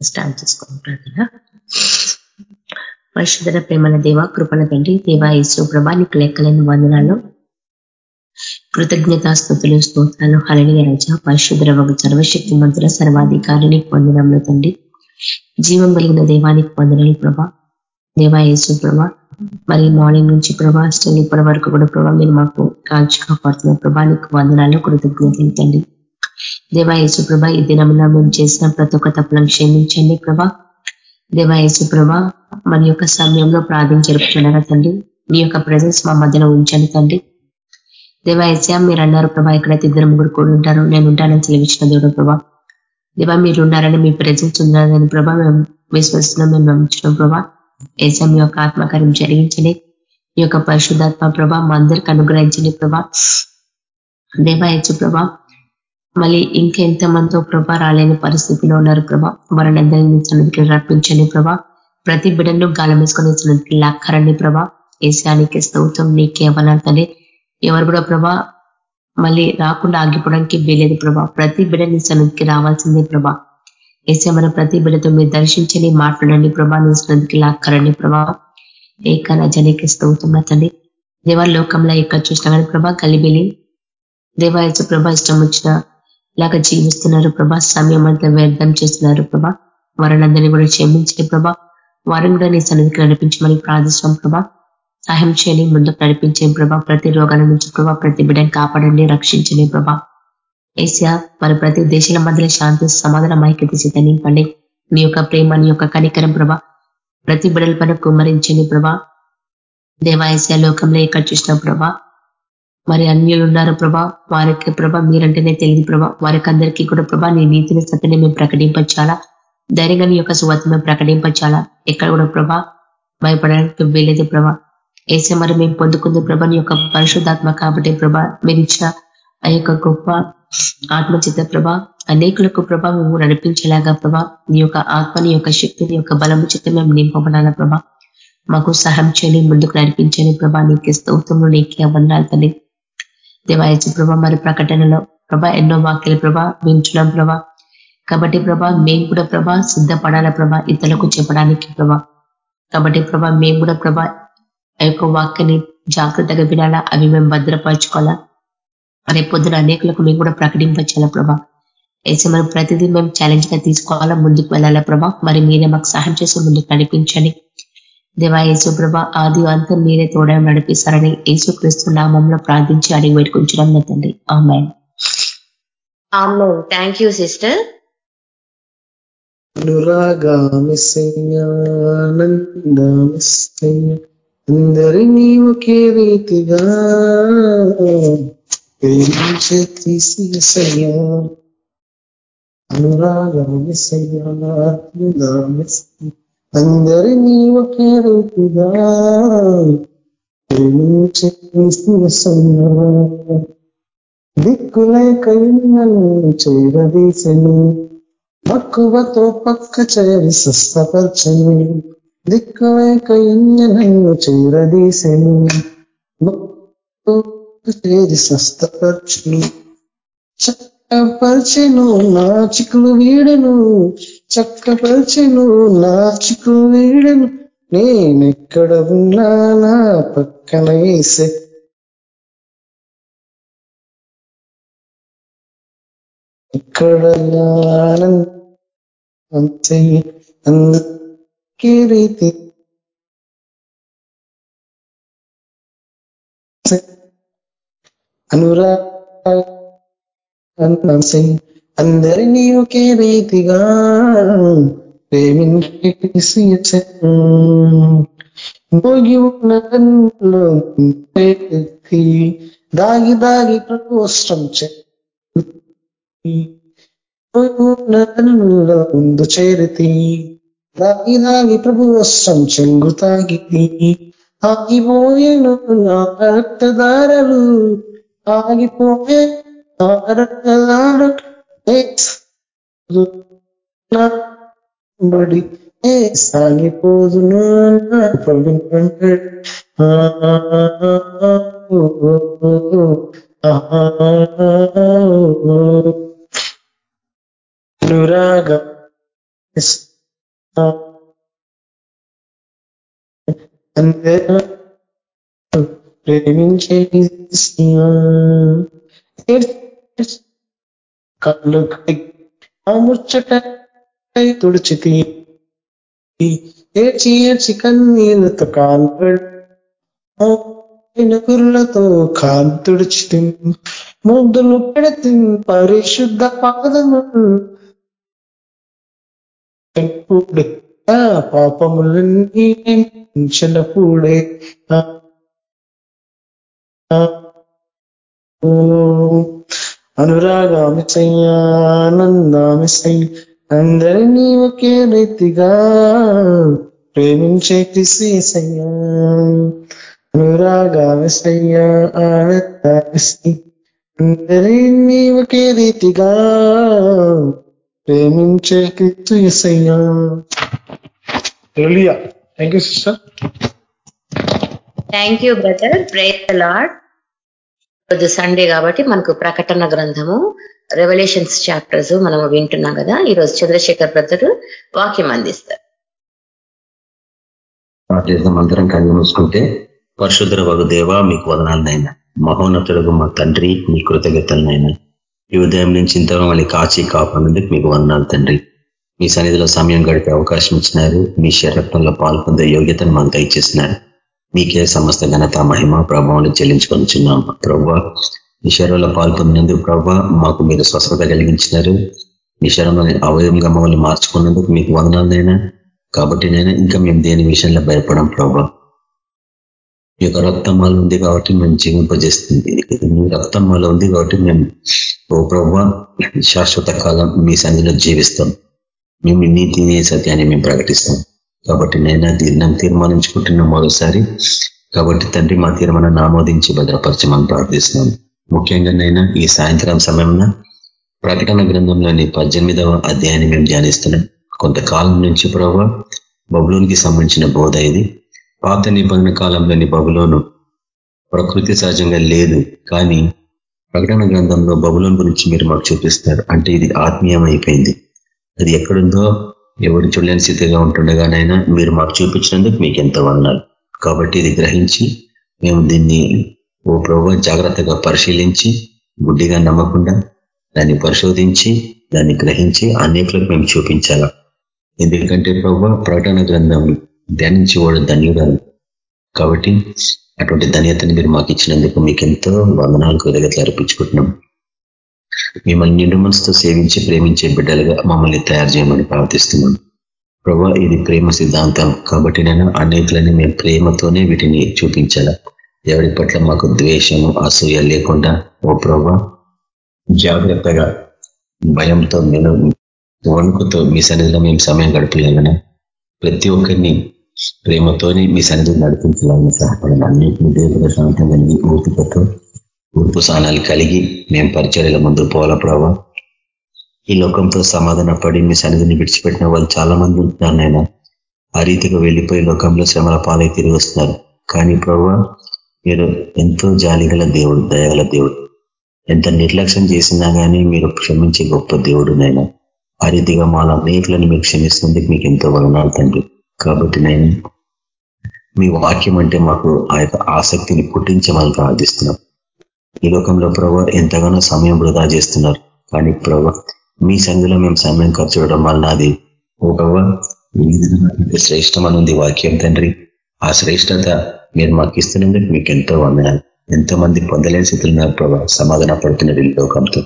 Stand చేసుకోండి ప్రార్థన పరిశుద్ధ ప్రేమల దేవ కృపణ తండ్రి దేవా ఈశ్వ ప్రభా నీకు లెక్కలేని వందనాలు. కృతజ్ఞతాస్థుతులు స్తోత్రాలు. హళనీయ రజ పరిశుద్ర ఒక సర్వశక్తి మంత్రుల సర్వాధికారిని పొందడంలో తండ్రి. జీవం కలిగిన దేవానికి వందనాలు ప్రభా. దేవా యేసు ప్రభా మరి మార్నింగ్ నుంచి ప్రభా స్టిల్ ఇప్పటి వరకు కూడా ప్రభా మీరు మాకు కాల్చి కాపాడుతున్న ప్రభా నీకు వందనాలు కృతజ్ఞతలు తండ్రి. దేవా ప్రభ ఈ దినంలో మేము చేసిన ప్రతి ఒక్క తప్పులను క్షమించండి ప్రభా. దేవా ప్రభ మన యొక్క సమయంలో ప్రార్థన జరుపుతుండగా తండ్రి? మీ యొక్క ప్రజెన్స్ మా మధ్యలో ఉంచండి తండ్రి. దేవా మీరు అన్నారు ప్రభా ఎక్కడైతే ఇద్దరు ముగ్గురు కూడా ఉంటారు నేను ఉంటానని తెలివించిన దేవుడు ప్రభా. దేవా మీరు ఉన్నారని మీ ప్రజెన్స్ ఉన్నారని ప్రభా మేము విశ్వసిస్తున్నాం మేము నమ్మించడం ప్రభా. ఏసా మీ యొక్క ఆత్మకార్యం జరిగించండి. మీ యొక్క పరిశుద్ధాత్మ ప్రభా మా అందరికి అనుగ్రహించండి ప్రభా. దేవా ప్రభా మళ్ళీ ఇంకెంత మందితో ప్రభా రాలేని పరిస్థితిలో ఉన్నారు ప్రభా. వారిని అందరినీ సన్నిధికి రప్పించండి ప్రభా. ప్రతి బిడ్డను గాలం వేసుకొని సన్నిధికి లాక్కరండి ప్రభా. ఏసానికి స్తౌతం నీకే అవనాలి ఎవరు కూడా ప్రభా మళ్ళీ రాకుండా ఆగిపోవడానికి వీలేదు ప్రభా. ప్రతి బిడ్డ నీ సన్నిధికి రావాల్సిందే ప్రభా. ఏసే మన ప్రతి బిడ్డతో మీరు దర్శించని మాట్లాడండి ప్రభా. నీ సన్నిధికి లాక్కరండి ప్రభా. ఏక రాజానికి స్తౌతం తండ్రి. దేవా లోకంలో ఎక్కడ చూసినా కానీ ప్రభా కలిబిలి దేవాయచ ప్రభా ఇష్టం వచ్చిన లాగా జీవిస్తున్నారు ప్రభా. సమయం అంతా వ్యర్థం చేస్తున్నారు ప్రభా. వారిని కూడా క్షమించే ప్రభా. వారిని కూడా నీ సన్నిధికి నడిపించమని ప్రార్థిస్తాం ప్రభా. సహాయం చేయని ముందు నడిపించే ప్రభా. ప్రతి రోగాల నుంచి ప్రభా ప్రతి బిడ్డని కాపాడండి రక్షించని ప్రభా. ఏసియా మరి ప్రతి దేశాల మధ్యలో శాంతి సమాధానం ఐక్యత చేత నింపండి నీ యొక్క ప్రేమ నీ యొక్క కనికరం ప్రభా. ప్రతి బిడల పైన కుమ్మరించని ప్రభా. దేవాయస్య లోకంలో ఎక్కడ చూసిన ప్రభా. మరి అన్యులు ఉన్నారు ప్రభా. వారికి ప్రభా మీరంటేనే తెలియదు ప్రభా. వారికి అందరికీ కూడా ప్రభా నీ నీతిని సత్యని మేము ప్రకటించాలా ధైర్యంగా నీ యొక్క సువార్త మేము ప్రకటించాలా ఎక్కడ కూడా ప్రభా భయపడడానికి వీలేదు ప్రభా. ఏసే మరి మేము పొందుకుంది ప్రభా నీ యొక్క పరిశుద్ధాత్మ కాబట్టి ప్రభా మీరు ఇచ్చిన ఆ యొక్క గొప్ప ఆత్మచిత ప్రభ అనేకులకు ప్రభా మేము నడిపించేలాగా ప్రభా నీ యొక్క ఆత్మని యొక్క శక్తిని యొక్క బలము చిత్త మేము నింపబడాలా ప్రభా. మాకు సహాయం చేయని ముందుకు నడిపించని ప్రభా. నీకే స్తోత్రంలో నీకే వందనాలు తల్లి దేవాయచు ప్రభా మరి ప్రకటనలో ప్రభా ఎన్నో వాక్యాలు ప్రభా వింటున్నాం ప్రభా. కాబట్టి ప్రభా మేము కూడా ప్రభా సిద్ధపడాల ప్రభా ఇతరులకు చెప్పడానికి ప్రభా. కాబట్టి ప్రభా మేము కూడా ప్రభా ఆ యొక్క వాక్యని జాగ్రత్తగా వినాలా అవి మేము భద్రపరచుకోవాలా. రేపు పొద్దున అనేకులకు మేము కూడా ప్రకటించాలా ప్రభా. అయితే మనం ప్రతిదీ మేము ఛాలెంజ్గా తీసుకోవాలా ముందుకు వెళ్ళాలా ప్రభా. మరి మీరే మాకు సహాయం చేసి ముందుకు నడిపించండి. దేవా యేసు ప్రభ ఆది అంతం మీరే తోడ నడిపిస్తారని యేసు క్రీస్తు నామంలో ప్రార్థించి అడిగి పెట్టుకుంటున్నాం తండ్రి. ఆమె థ్యాంక్ యూ సిస్టర్ అందరినీ ఒకే రీతిగా ప్రేమించే తీసేసయ్యా అనురాగమిసయ్యా అనురాగమిసయ్యా అందరినీ ఒకే రీతిగా దిక్కులేక ఇన్నను చేరదీసెను. మక్కువతో పక్క చేరి స్వస్థపరచను. దిక్కులేక ఇన్నను చేరదీసెను. చేరి స్వస్థపరచును. చక్కపరచెను నా చిక్కులు వీడను. చక్కపరచెను నా చిక్కులు వీడను. నేనెక్కడ ఉన్నా నా పక్కన వేసే. ఇక్కడ అంతే అందుకే రీతి. అనురాగ అందరినీ ఒకే రీతిగా ప్రేమించేసి భోగి ఉన్న దాగి దాగి ప్రకోష్టం ముందు చేరితి దాగి దాగి ప్రభువస్త్రం చెంగు తాగి ఆగిపోయేను నా రక్తదారలు ఆగిపోయే నా రక్తదారలు. బడి ఏ సాగిపోదును అనురాగం అందరూ ప్రేమించే కళ్ళు ముచ్చట తుడిచితి ఏడ్చి ఏడ్చి కన్నీళ్ళతో కాలు కుర్లతో కాలు తుడిచి ముద్దులు పెడితే పరిశుద్ధ పాదము ఎప్పుడు ఆ పాపములన్నీ పూడే అనురాగామిసయ్యా ఆనందామిసయ్య అందరినీ ఒకే రీతిగా ప్రేమించే క్రిసేసయ్యా అనురాగామిసయ్యా ఆనందామిసయ్య అందరినీ ఒకే రీతిగా ప్రేమించే క్రిసేసయ్యా thank you sister thank you brother praise Lord రోజు సండే కాబట్టి మనకు ప్రకటన గ్రంథము రెవల్యూషన్స్ చాప్టర్స్ మనం వింటున్నాం కదా. ఈ రోజు చంద్రశేఖర్ బ్రదర్ వాక్యం అందిస్తారు. అందరం కళ్ళు మూసుకుంటే పరిశుద్ర వగు దేవ మీకు వదనాలనైనా. మహోన్నతుడుగు మా తండ్రి మీ కృతజ్ఞతలనైనా. ఈ ఉదయం నుంచి ఇంతగా మళ్ళీ కాచి కాపాడినందుకు మీకు వందనాలు తండ్రి. మీ సన్నిధిలో సమయం గడిపే అవకాశం ఇచ్చినారు. మీ శరీరంలో పాల్పొందే యోగ్యతను మాకు దయచేసినారు. మీకే సమస్త ఘనత మహిమ ప్రభావాన్ని చెల్లించుకొనిచున్నాం ప్రభావ మీ శరీరంలో పాల్పొందినందుకు ప్రభావ మాకు మీరు స్వస్థత కలిగించినారు. నిషరంలోని అవయవంగా మమ్మల్ని మార్చుకున్నందుకు మీకు వదనాలనైనా కాబట్టి నేను ఇంకా మేము దేని విషయంలో భయపడం ప్రభావ మీ యొక్క రక్తమాల ఉంది కాబట్టి మేము జీవింపజేస్తుంది. మీ రక్తమాల ఉంది కాబట్టి మేము ఓ ప్రభావ శాశ్వత కాలం మీ సన్నిధిలో జీవిస్తాం. మేము నీతిని సత్యాన్ని మేము ప్రకటిస్తాం. కాబట్టి నేను దీన్ని తీర్మానించుకుంటున్నాం మరోసారి కాబట్టి తండ్రి మా తీర్మానాన్ని ఆమోదించి భద్రపరచమని ప్రార్థిస్తున్నాం ముఖ్యంగా నైనా ఈ సాయంత్రం సమయంలో ప్రకటన గ్రంథంలోని పద్దెనిమిదవ అధ్యాయాన్ని మేము ధ్యానిస్తున్నాం. కొంతకాలం నుంచి ప్రభావ బబులోనికి సంబంధించిన బోధ ఇది. పాత నిబంధన కాలంలోని బబులోను ప్రకృతి సహజంగా లేదు. కానీ ప్రకటన గ్రంథంలో బబులోన్ గురించి మీరు మాకు చూపిస్తారు. అంటే ఇది ఆత్మీయమైపోయింది. అది ఎక్కడుందో ఎవరు చూడలేని స్థితిగా ఉంటుండగానైనా మీరు మాకు చూపించినందుకు మీకు ఎంతో వందనాలు. కాబట్టి ఇది గ్రహించి మేము దీన్ని ఓ ప్రభు జాగ్రత్తగా పరిశీలించి గుడ్డిగా నమ్మకుండా దాన్ని పరిశోధించి దాన్ని గ్రహించి అనేకులకు మేము చూపించాలా? ఎందుకంటే ప్రభు ప్రకటన గ్రంథం ధ్యానించి వాడు ధన్యుడాలు కాబట్టి అటువంటి ధన్యతను మీరు మాకు ఇచ్చినందుకు మీకు ఎంతో వందనాలు కృతజ్ఞతలు అర్పించుకుంటున్నాం. మిమ్మల్ని నిండు మనసుతో సేవించి ప్రేమించే బిడ్డలుగా మమ్మల్ని తయారు చేయమని ప్రార్థిస్తున్నాం. ప్రభా ఇది ప్రేమ సిద్ధాంతం. కాబట్టి నేను అనేకులని మేము ప్రేమతోనే వీటిని చూపించాల? ఎవరి పట్ల మాకు ద్వేషము అసూయ లేకుండా? ఓ ప్రభా జాగ్రత్తగా భయంతో నేను వణుకుతో మీ సన్నిధిలో మేము సమయం గడపలేమని ప్రతి ఒక్కరిని ప్రేమతోనే మీ సన్నిధిని నడిపించాలని సహాయం అన్నింటినీ దేవుడు శాంతం కలిగి ఊపికతో ఊర్పు స్నానాలు కలిగి మేము పరిచర్యల ముందు పోవాల ప్రభా? ఈ లోకంతో సమాధాన పడి మీ సన్నిధిని విడిచిపెట్టిన వాళ్ళు చాలా మంది ఉంటున్నారు నేను ఆ రీతిగా వెళ్ళిపోయి లోకంలో శ్రమల పాలై తిరిగి వస్తున్నారు. కానీ ప్రభా మీరు ఎంతో జాలిగల దేవుడు దయగల దేవుడు. ఎంత నిర్లక్ష్యం చేసినా కానీ మీరు క్షమించే గొప్ప దేవుడు నైనా ఆ రీతిగా మాల అనేకులను మీరు క్షమిస్తున్నందుకు మీకు ఎంతో వలనాలు తండ్రి. కాబట్టి నేను మీ వాక్యం అంటే మాకు ఆ యొక్క ఆసక్తిని పుట్టించమని ప్రార్థిస్తున్నాం. ఈ లోకంలో ప్రభు ఎంతగానో సమయం వృధా చేస్తున్నారు. కానీ ప్రభావ మీ సంధిలో మేము సమయం ఖర్చు చేయడం వలన అది ఓ ప్రభావ శ్రేష్టమనుంది వాక్యం తండ్రి. ఆ శ్రేష్టత మీరు మాకు ఇస్తున్నందుకు మీకు ఎంతో వందనాలు. ఎంతో మంది పొందలేని స్థితిలో ఉన్నారు ప్రభావ సమాధాన పడుతున్నారు ఈ లోకంతో.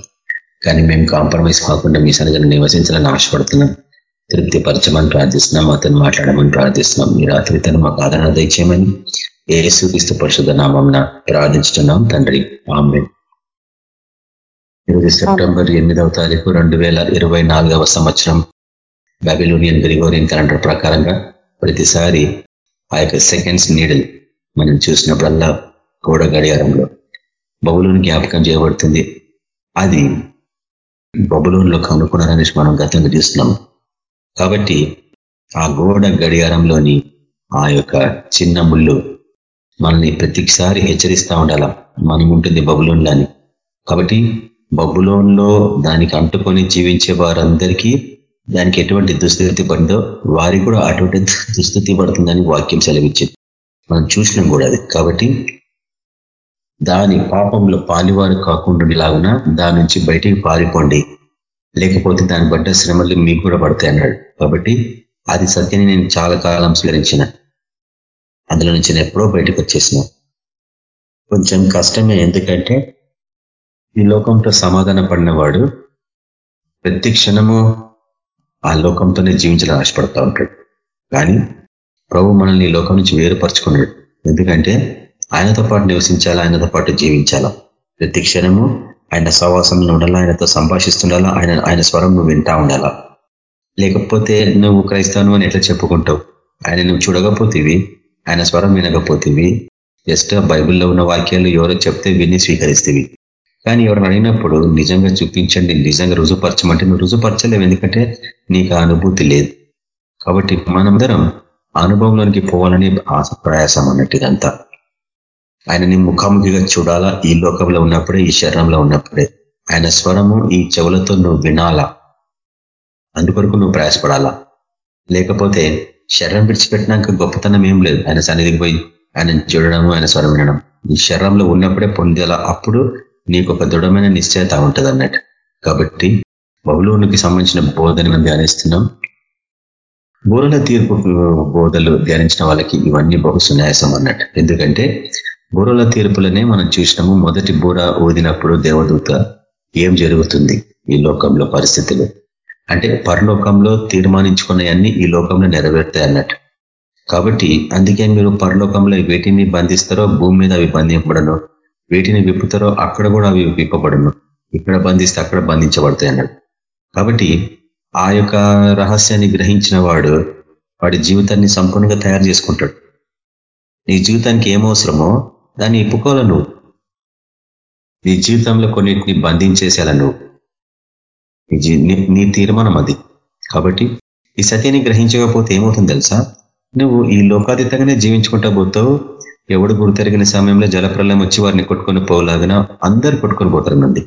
కానీ మేము కాంప్రమైజ్ కాకుండా మీ సన్నిధిని నివసించాలని ఆశపడుతున్నాం. తృప్తి పరచమని ప్రార్థిస్తున్నాం అతను మాట్లాడమని ప్రార్థిస్తున్నాం. మీ రాత్రి తను మాకు ఆదరణ దయచేయమని ఏ క్రీస్తు పరిశుద్ధ నామం ప్రార్థించుతున్నాం తండ్రి. ఆమె ఈరోజు సెప్టెంబర్ ఎనిమిదవ తారీఖు రెండు వేల ఇరవై నాలుగవ సంవత్సరం బాబిలోనియన్ గ్రిగోరియన్ క్యాలెండర్ ప్రకారంగా ప్రతిసారి ఆ యొక్క సెకండ్స్ నీడల్ మనం చూసినప్పుడల్లా గోడ గడియారంలో బబులోని జ్ఞాపకం చేయబడుతుంది. అది బబులోన్లో కనుక్కున్నారనేసి మనం గతంగా చూస్తున్నాం. కాబట్టి ఆ గోడ గడియారంలోని ఆ యొక్క చిన్న ముళ్ళు మనల్ని ప్రతిసారి హెచ్చరిస్తూ ఉండాల. మనం ఉంటుంది బబులోన్లో అని కాబట్టి బబులోన్లో దానికి అంటుకొని జీవించే వారందరికీ దానికి ఎటువంటి దుస్థితి పడిందో వారికి కూడా అటువంటి దుస్థితి పడుతుందని వాక్యం సెలవిచ్చింది. మనం చూసినాం కూడా అది. కాబట్టి దాని పాపంలో పాలివారు కాకుండా లాగున దాని నుంచి బయటికి పారిపోండి. లేకపోతే దాని బట్ట శ్రమలు మీకు కూడా పడతాయి అన్నాడు కాబట్టి అది సత్యని నేను చాలా కాలం స్వీకరించిన అందులో నుంచి నేను ఎప్పుడో బయటకు వచ్చేసిన. కొంచెం కష్టమే ఎందుకంటే ఈ లోకంతో సమాధాన పడినవాడు ప్రతి క్షణము ఆ లోకంతోనే జీవించాలని ఆశపడతా ఉంటాడు. కానీ ప్రభు మనల్ని ఈ లోకం నుంచి వేరుపరుచుకున్నాడు. ఎందుకంటే ఆయనతో పాటు నివసించాలా ఆయనతో పాటు జీవించాలా? ప్రతి క్షణము ఆయన సవాసంలో ఉండాలా ఆయనతో సంభాషిస్తుండాలా ఆయన ఆయన స్వరం నువ్వు వింటా ఉండాలా? లేకపోతే నువ్వు క్రైస్తవను అని ఎట్లా చెప్పుకుంటావు? ఆయన నువ్వు చూడకపోతేవి ఆయన స్వరం వినకపోతేవి. జస్ట్ బైబిల్లో ఉన్న వాక్యాలు ఎవరో చెప్తే విని స్వీకరిస్తేవి. కానీ ఎవరిని అడిగినప్పుడు నిజంగా చూపించండి నిజంగా రుజుపరచమంటే నువ్వు రుజుపరచలేవు ఎందుకంటే నీకు అనుభూతి లేదు. కాబట్టి మనందరం అనుభవంలోనికి పోవాలని ఆశ ప్రయాసం అన్నట్టుదంతా ఆయనని ముఖాముఖిగా చూడాలా? ఈ లోకంలో ఉన్నప్పుడే ఈ శరీరంలో ఉన్నప్పుడే. ఆయన స్వరము ఈ చెవులతో నువ్వు వినాలా? అందుకొరకు నువ్వు ప్రయాసపడాలా? లేకపోతే శరీరం విడిచిపెట్టినాక గొప్పతనం ఏం లేదు. ఆయన సన్నిధికి పోయి ఆయన చూడడము ఆయన స్వరం వినడం. ఈ శరీరంలో ఉన్నప్పుడే పొందేలా అప్పుడు నీకు ఒక దృఢమైన నిశ్చయత ఉంటుంది అన్నట్టు. కాబట్టి బహుళూనికి సంబంధించిన బోధన మనం ధ్యానిస్తున్నాం. బోరల తీర్పు బోధలు ధ్యానించిన వాళ్ళకి ఇవన్నీ బహు సున్యాసం అన్నట్టు. ఎందుకంటే బూరల తీర్పులనే మనం చూసినాము. మొదటి బూర ఊదినప్పుడు దేవదూత ఏం జరుగుతుంది? ఈ లోకంలో పరిస్థితులు. అంటే పరలోకంలో తీర్మానించుకున్నవన్నీ ఈ లోకంలో నెరవేరుతాయి అన్నట్టు. కాబట్టి అందుకే మీరు పరలోకంలో వేటిని బంధిస్తారో భూమి మీద అవి బంధింపబడను. వేటిని విప్పుతారో అక్కడ కూడా అవి విప్పబడను. ఇక్కడ బంధిస్తే అక్కడ బంధించబడతాయి అన్నాడు కాబట్టి ఆ యొక్క రహస్యాన్ని గ్రహించిన వాడు వాడి జీవితాన్ని సంపూర్ణంగా తయారు చేసుకుంటాడు. నీ జీవితానికి ఏమవసరమో దాన్ని ఇప్పుకోవాలి నువ్వు. నీ జీవితంలో కొన్నింటిని బంధించేసేలా నువ్వు. నీ తీర్మానం అది. కాబట్టి ఈ సత్యాన్ని గ్రహించకపోతే ఏమవుతుంది తెలుసా? నువ్వు ఈ లోకాతీతంగానే జీవించుకుంటా పోతావు. ఎవడు గుర్తెరిగిన సమయంలో జలప్రలయం వచ్చి వారిని కొట్టుకొని పోలాగిన అందరు కొట్టుకొని పోతారు నంది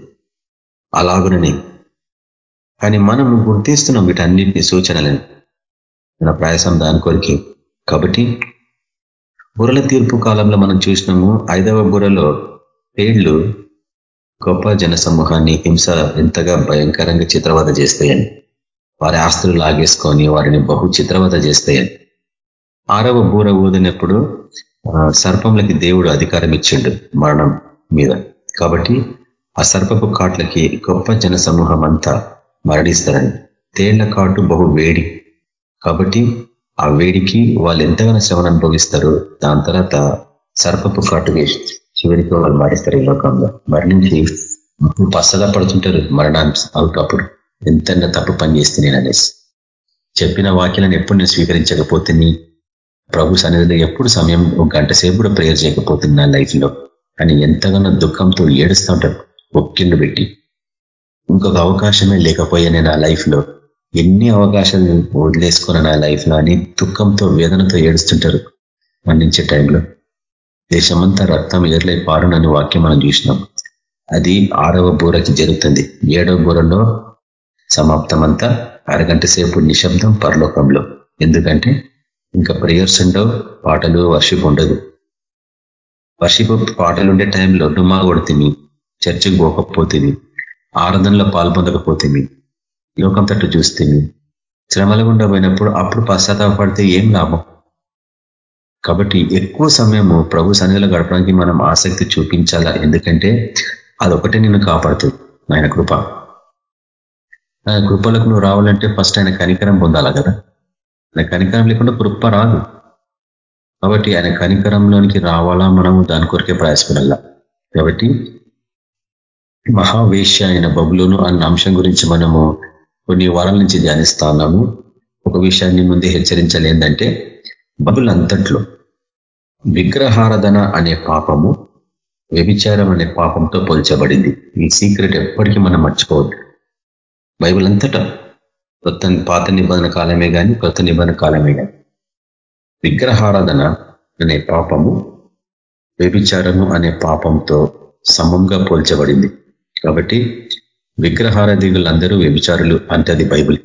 అలాగునని. కానీ మనం గుర్తిస్తున్నాం వీటన్నిటిని సూచనలని. మన ప్రయాసం దాని కొరికి. కాబట్టి బుర్రల తీర్పు కాలంలో మనం చూసినాము ఐదవ బుర్రలో పేళ్ళు గొప్ప జనసమూహాన్ని హింస ఎంతగా భయంకరంగా చిత్రవద చేస్తాయని వారి ఆస్తులు లాగేసుకొని వారిని బహు చిత్రవద చేస్తాయని. ఆరవ బూర ఊదినప్పుడు సర్పంలకి దేవుడు అధికారం ఇచ్చిండు మరణం మీద. కాబట్టి ఆ సర్పపు కాట్లకి గొప్ప జన సమూహం అంతా మరణిస్తారని. తేళ్ళ కాటు బహు వేడి. కాబట్టి ఆ వేడికి వాళ్ళు ఎంతగానో శ్రమను అనుభవిస్తారు. దాని తర్వాత సర్పపు కాటు వేసి చివరికి వాళ్ళు మరిస్తారు ఈ లోకంలో. మరణించి పసగా పడుతుంటారు మరణాన్ని అవుటప్పుడు ఎంత తప్పు పని చేస్తే నేను అనేసి. చెప్పిన వాక్యాలను ఎప్పుడు నేను స్వీకరించకపోతే ప్రభు సన్నిధిలో ఎప్పుడు సమయం ఒక గంట సేపు కూడా ప్రేయర్ చేయకపోతుంది నా లైఫ్లో. అని ఎంతగానో దుఃఖంతో ఏడుస్తూ ఉంటారు. ఒక్కిళ్ళు పెట్టి. ఇంకొక అవకాశమే లేకపోయానే నా లైఫ్లో ఎన్ని అవకాశాలు వదిలేసుకున్న నా లైఫ్లో అని దుఃఖంతో వేదనతో ఏడుస్తుంటారు. మరణించే టైంలో. దేశమంతా రక్తం ఎర్లై పారునని వాక్యం మనం చూసినాం. అది ఆరవ బూరకి జరుగుతుంది. ఏడవ బూరలో సమాప్తమంతా అరగంట సేపు నిశ్శబ్దం పరలోకంలో. ఎందుకంటే ఇంకా ప్రేయర్స్ ఉండవు పాటలు వర్షిప్ ఉండదు. వర్షిప్ పాటలు ఉండే టైంలో డుమా కొడుతుంది చర్చికి పోకపోతుంది ఆరాధనలో పాల్పొందకపోతుంది లోకం తట్టు చూస్తుంది శ్రమల గుండా పోయినప్పుడు అప్పుడు పశ్చాత్తాపడితే ఏం లాభం? కాబట్టి ఎక్కువ సమయము ప్రభు సన్నిధిలో గడపడానికి మనం ఆసక్తి చూపించాలా? ఎందుకంటే అదొకటే నిన్ను కాపాడుతుంది. ఆయన కృప. ఆయన కృపలకు నువ్వు రావాలంటే ఫస్ట్ ఆయన కనికరం పొందాలా కదా? ఆయన కనికరం లేకుండా కృప రాదు. కాబట్టి ఆయన కనికరంలోనికి రావాలా మనము? దాని కొరకే ప్రయాసపడాలా? కాబట్టి మహావేశ్య అయిన బబులోను అన్న అంశం గురించి మనము కొన్ని వారాల నుంచి ధ్యానిస్తా ఉన్నాము. ఒక విషయాన్ని ముందే హెచ్చరించాలి ఏంటంటే బబుల్ అంతట్లో విగ్రహారాధన అనే పాపము వ్యభిచారం అనే పాపంతో పోల్చబడింది. ఈ సీక్రెట్ ఎప్పటికీ మనం మర్చిపోవద్దు. బైబిల్ అంతటా కొత్త పాత నిబంధన కాలమే కానీ కొత్త నిబంధన కాలమే కానీ విగ్రహారాధన అనే పాపము వ్యభిచారము అనే పాపంతో సమంగా పోల్చబడింది. కాబట్టి విగ్రహారాధికులందరూ వ్యభిచారులు అంటది బైబిల్.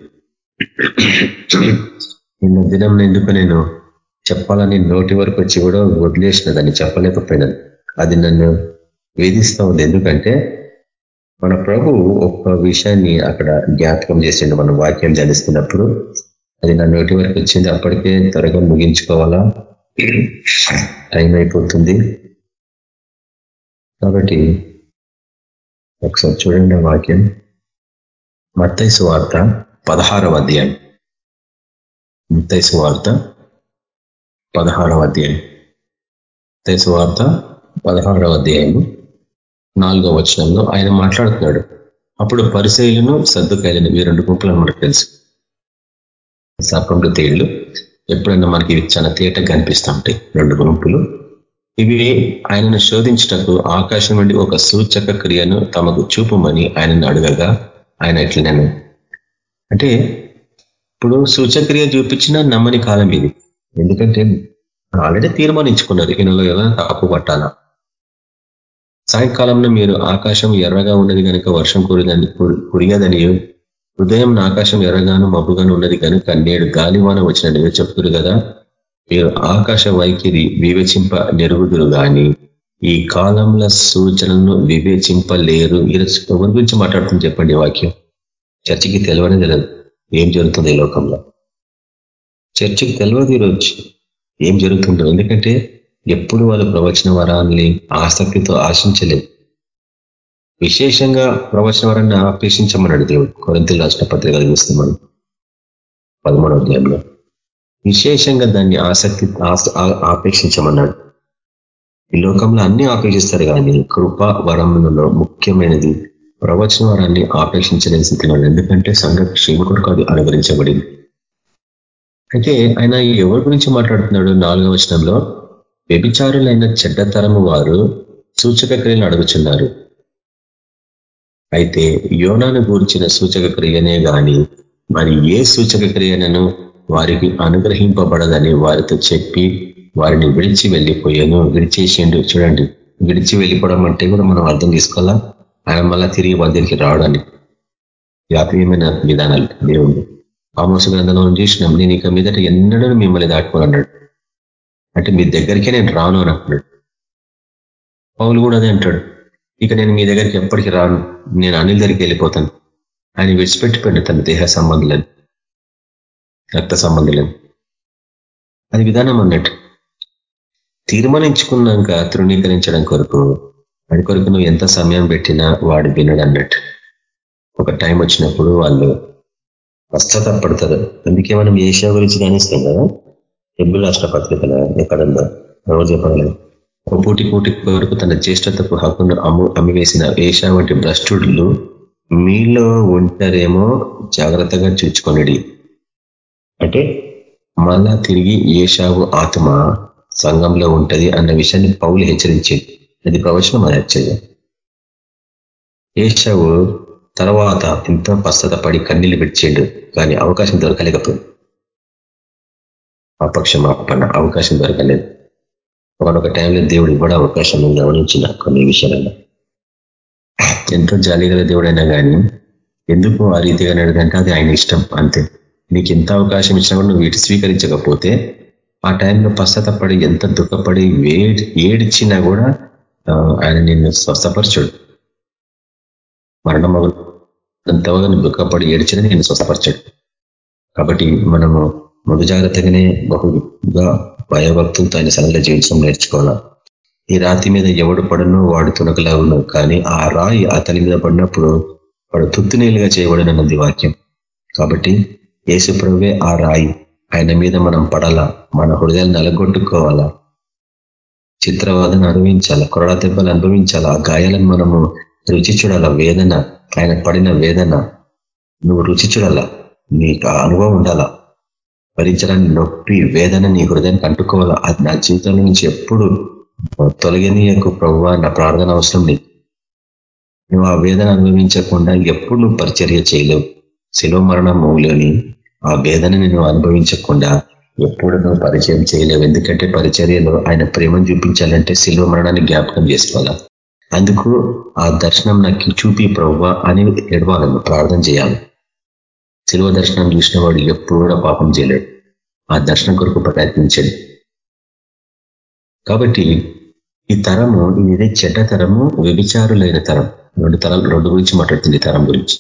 నిన్న దినం ఎందుకు నేను చెప్పాలని నోటి వరకు వచ్చి కూడా వదిలేసిన దాన్ని చెప్పలేకపోయినాను. అది నన్ను వేధిస్తూ ఉంది. ఎందుకంటే మన ప్రభు ఒక్క విషయాన్ని అక్కడ జ్ఞాపకం చేసిండు. మనం వాక్యం జనిస్తున్నప్పుడు అది నా నోటి వరకు వచ్చింది. అప్పటికే త్వరగా ముగించుకోవాలా? టైం అయిపోతుంది కాబట్టి ఒకసారి చూడండి వాక్యం. మత్తైసు వార్త పదహారవ అధ్యాయం. మత్తైసు వార్త పదహారవ అధ్యాయం. మత్తైసు వార్త పదహారవ అధ్యాయము నాలుగవ వచనంలో ఆయన మాట్లాడుతున్నాడు. అప్పుడు పరిశైలను సర్దుకాయలను ఈ రెండు గుంపులను మనకు తెలుసు. సర్పంలో తేళ్ళు ఎప్పుడైనా మనకి చాలా తేటగా కనిపిస్తూ ఉంటాయి రెండు గుంపులు. ఇవి ఆయనను శోధించటకు ఆకాశం నుండి ఒక సూచక క్రియను తమకు చూపమని ఆయనను అడగగా ఆయన ఎట్లనను అంటే ఇప్పుడు సూచక్రియ చూపించిన నమ్మని కాలం ఇది. ఎందుకంటే ఆల్రెడీ తీర్మానించుకున్నారు ఈయనలో ఎలా తప్పు పట్టాలా? సాయంకాలంలో మీరు ఆకాశం ఎర్రగా ఉన్నది కనుక వర్షం కురిదని కురియదని ఉదయం ఆకాశం ఎర్రగాను మబ్బుగాను ఉన్నది కనుక నేడు గాలివాన వచ్చినట్టు చెప్తురు కదా? మీరు ఆకాశ వైఖరి వివేచింప నెరుగుదురు గాని ఈ కాలంలో సూచనలను వివేచింపలేరు. ఈరోజు ఎవరి గురించి మాట్లాడుతుంది చెప్పండి వాక్యం? చర్చికి తెలియని తెలియదు ఏం జరుగుతుంది ఈ లోకంలో? చర్చికి తెలియదు ఈరోజు. ఏం జరుగుతుందో? ఎందుకంటే ఎప్పుడు వాళ్ళు ప్రవచన వరాన్ని ఆసక్తితో ఆశించలేదు. విశేషంగా ప్రవచన వరాన్ని ఆపేక్షించమన్నాడు దేవుడు. కొరంతిల్ రాసిన పత్రికలు చూస్తే మనం పదమూడవ అధ్యాయంలో. విశేషంగా దాన్ని ఆసక్తి ఆపేక్షించమన్నాడు. ఈ లోకంలో అన్ని ఆపేక్షిస్తారు కానీ కృప వరములలో ముఖ్యమైనది ప్రవచన వరాన్ని ఆపేక్షించలేని స్థితిలో ఎందుకంటే సంఘ క్షేమ కొరకు అది అనుగ్రహించబడింది. అయితే ఆయన ఎవరి గురించి మాట్లాడుతున్నాడు? నాలుగవ వచనంలో వ్యభిచారులైన చెడ్డతరము వారు సూచక క్రియలు అడుగుచున్నారు. అయితే యోనాను గూర్చిన సూచక క్రియనే గాని మరి ఏ సూచక క్రియనను వారికి అనుగ్రహింపబడదని వారితో చెప్పి వారిని విడిచి వెళ్ళిపోయాను విడిచేసిండు. చూడండి విడిచి వెళ్ళిపోవడం అంటే కూడా మనం అర్థం తీసుకోవాలా ఆయన మళ్ళా తిరిగి వాళ్ళ రావడానికి వ్యాపీయమైన విధానాలు దేవుడు. ఆమోస గ్రంథంలో చూసినాం నేను ఇక మీదట ఎన్నడూ మిమ్మల్ని దాటుకోనన్నాడు అంటే మీ దగ్గరికే నేను రాను అని అంటున్నాడు. పౌలు కూడా అదే అంటాడు. ఇక నేను మీ దగ్గరికి ఎప్పటికీ రాను. నేను అనిల్ దగ్గరికి వెళ్ళిపోతాను. ఆయన విడిచిపెట్టిపోయింది తన దేహ సంబంధులని రక్త సంబంధులని. అది విధానం అన్నట్టు. తీర్మానించుకున్నాక తృణీకరించడం కొరకు వాడి కొరకు నువ్వు ఎంత సమయం పెట్టినా వాడు వినడు అన్నట్టు. ఒక టైం వచ్చినప్పుడు వాళ్ళు పశ్చాత్తపడతారు అందుకే మనం ఏషియా గురించి ధ్యానిస్తాం కదా? ఎబ్బుల్ రాష్ట్ర పత్రికల ఎక్కడన్నా రోజు చెప్పగలదు ఒక పూటి పూటి వరకు తన జ్యేష్ఠతకు హక్కును అమ్ము అమ్మివేసిన ఏషా వంటి భ్రష్టుడులు మీలో ఉంటారేమో జాగ్రత్తగా చూచుకొనిడి. అంటే మళ్ళా తిరిగి ఏషావు ఆత్మ సంఘంలో ఉంటది అన్న విషయాన్ని పౌలు హెచ్చరించింది అది ప్రవచనం అది యాక్చువల్గా ఏషావు తర్వాత ఎంతో పశ్చాత్తపడి కన్నీళ్ళు విడిచిండు కానీ అవకాశం దొరకలేకపోయింది. అపక్షమాపణ అవకాశం దొరకలేదు. ఒకనొక టైంలో దేవుడు ఇవ్వడం అవకాశం గమనించిన కొన్ని విషయాలలో ఎంతో జాలిగల దేవుడైనా కానీ ఎందుకు ఆ రీతిగా నడిదంటే అది ఆయన ఇష్టం అంతే. నీకు ఎంత అవకాశం ఇచ్చినా కూడా నువ్వు వీటి స్వీకరించకపోతే ఆ టైంలో పశ్చాత్తపడి ఎంత దుఃఖపడి వేడి ఏడిచ్చినా కూడా ఆయన నిన్ను స్వస్థపరచుడు. మరణం ఎంతగా దుఃఖపడి ఏడ్చినా నేను స్వస్థపరచాడు. కాబట్టి మనము ముందు జాగ్రత్తగానే బహుగా భయభక్తులతో ఆయన సరళ జీవించడం నేర్చుకోవాలా. ఈ రాతి మీద ఎవడు పడనో వాడు తునకలాగును కానీ ఆ రాయి అతని మీద పడినప్పుడు వాడు తుత్తునీలుగా చేయబడినది వాక్యం. కాబట్టి యేసుప్రభువే ఆ రాయి. ఆయన మీద మనం పడాలా? మన హృదయాన్ని నలగొట్టుకోవాలా? చిత్రవాదను అనుభవించాలా? కొరడా దెబ్బలు అనుభవించాలా? ఆ గాయాలను మనము రుచి చూడాల వేదన? ఆయన పడిన వేదన. నువ్వు రుచి చూడాలా? నీకు అనుభవం ఉండాలా? భరించడానికి నొప్పి వేదన నీ హృదయానికి అంటుకోవాలా? అది నా జీవితంలో నుంచి ఎప్పుడు తొలగనీయకు ప్రభు నా ప్రార్థన అవసరం నీకు నువ్వు ఆ వేదన అనుభవించకుండా ఎప్పుడు నువ్వు పరిచర్య చేయలేవు. శిలో మరణంలోని ఆ వేదనని నువ్వు అనుభవించకుండా ఎప్పుడు నువ్వు పరిచయం చేయలేవు. ఎందుకంటే పరిచర్యలో ఆయన ప్రేమను చూపించాలంటే శిలువ మరణాన్ని జ్ఞాపకం చేసుకోవాలా? అందుకు ఆ దర్శనం నాకు చూపి ప్రవ్వ అని ఎడవాలను ప్రార్థన చేయాలి. శిల్వ దర్శనం చూసిన వాడు ఎప్పుడు కూడా పాపం చేయలేడు. ఆ దర్శనం కొరకు ప్రయత్నించాడు. కాబట్టి ఈ తరము ఇది చెడ్డ తరము వ్యభిచారులైన తరం. రెండు తరాలు రెండు గురించి మాట్లాడుతుంది తరం గురించి.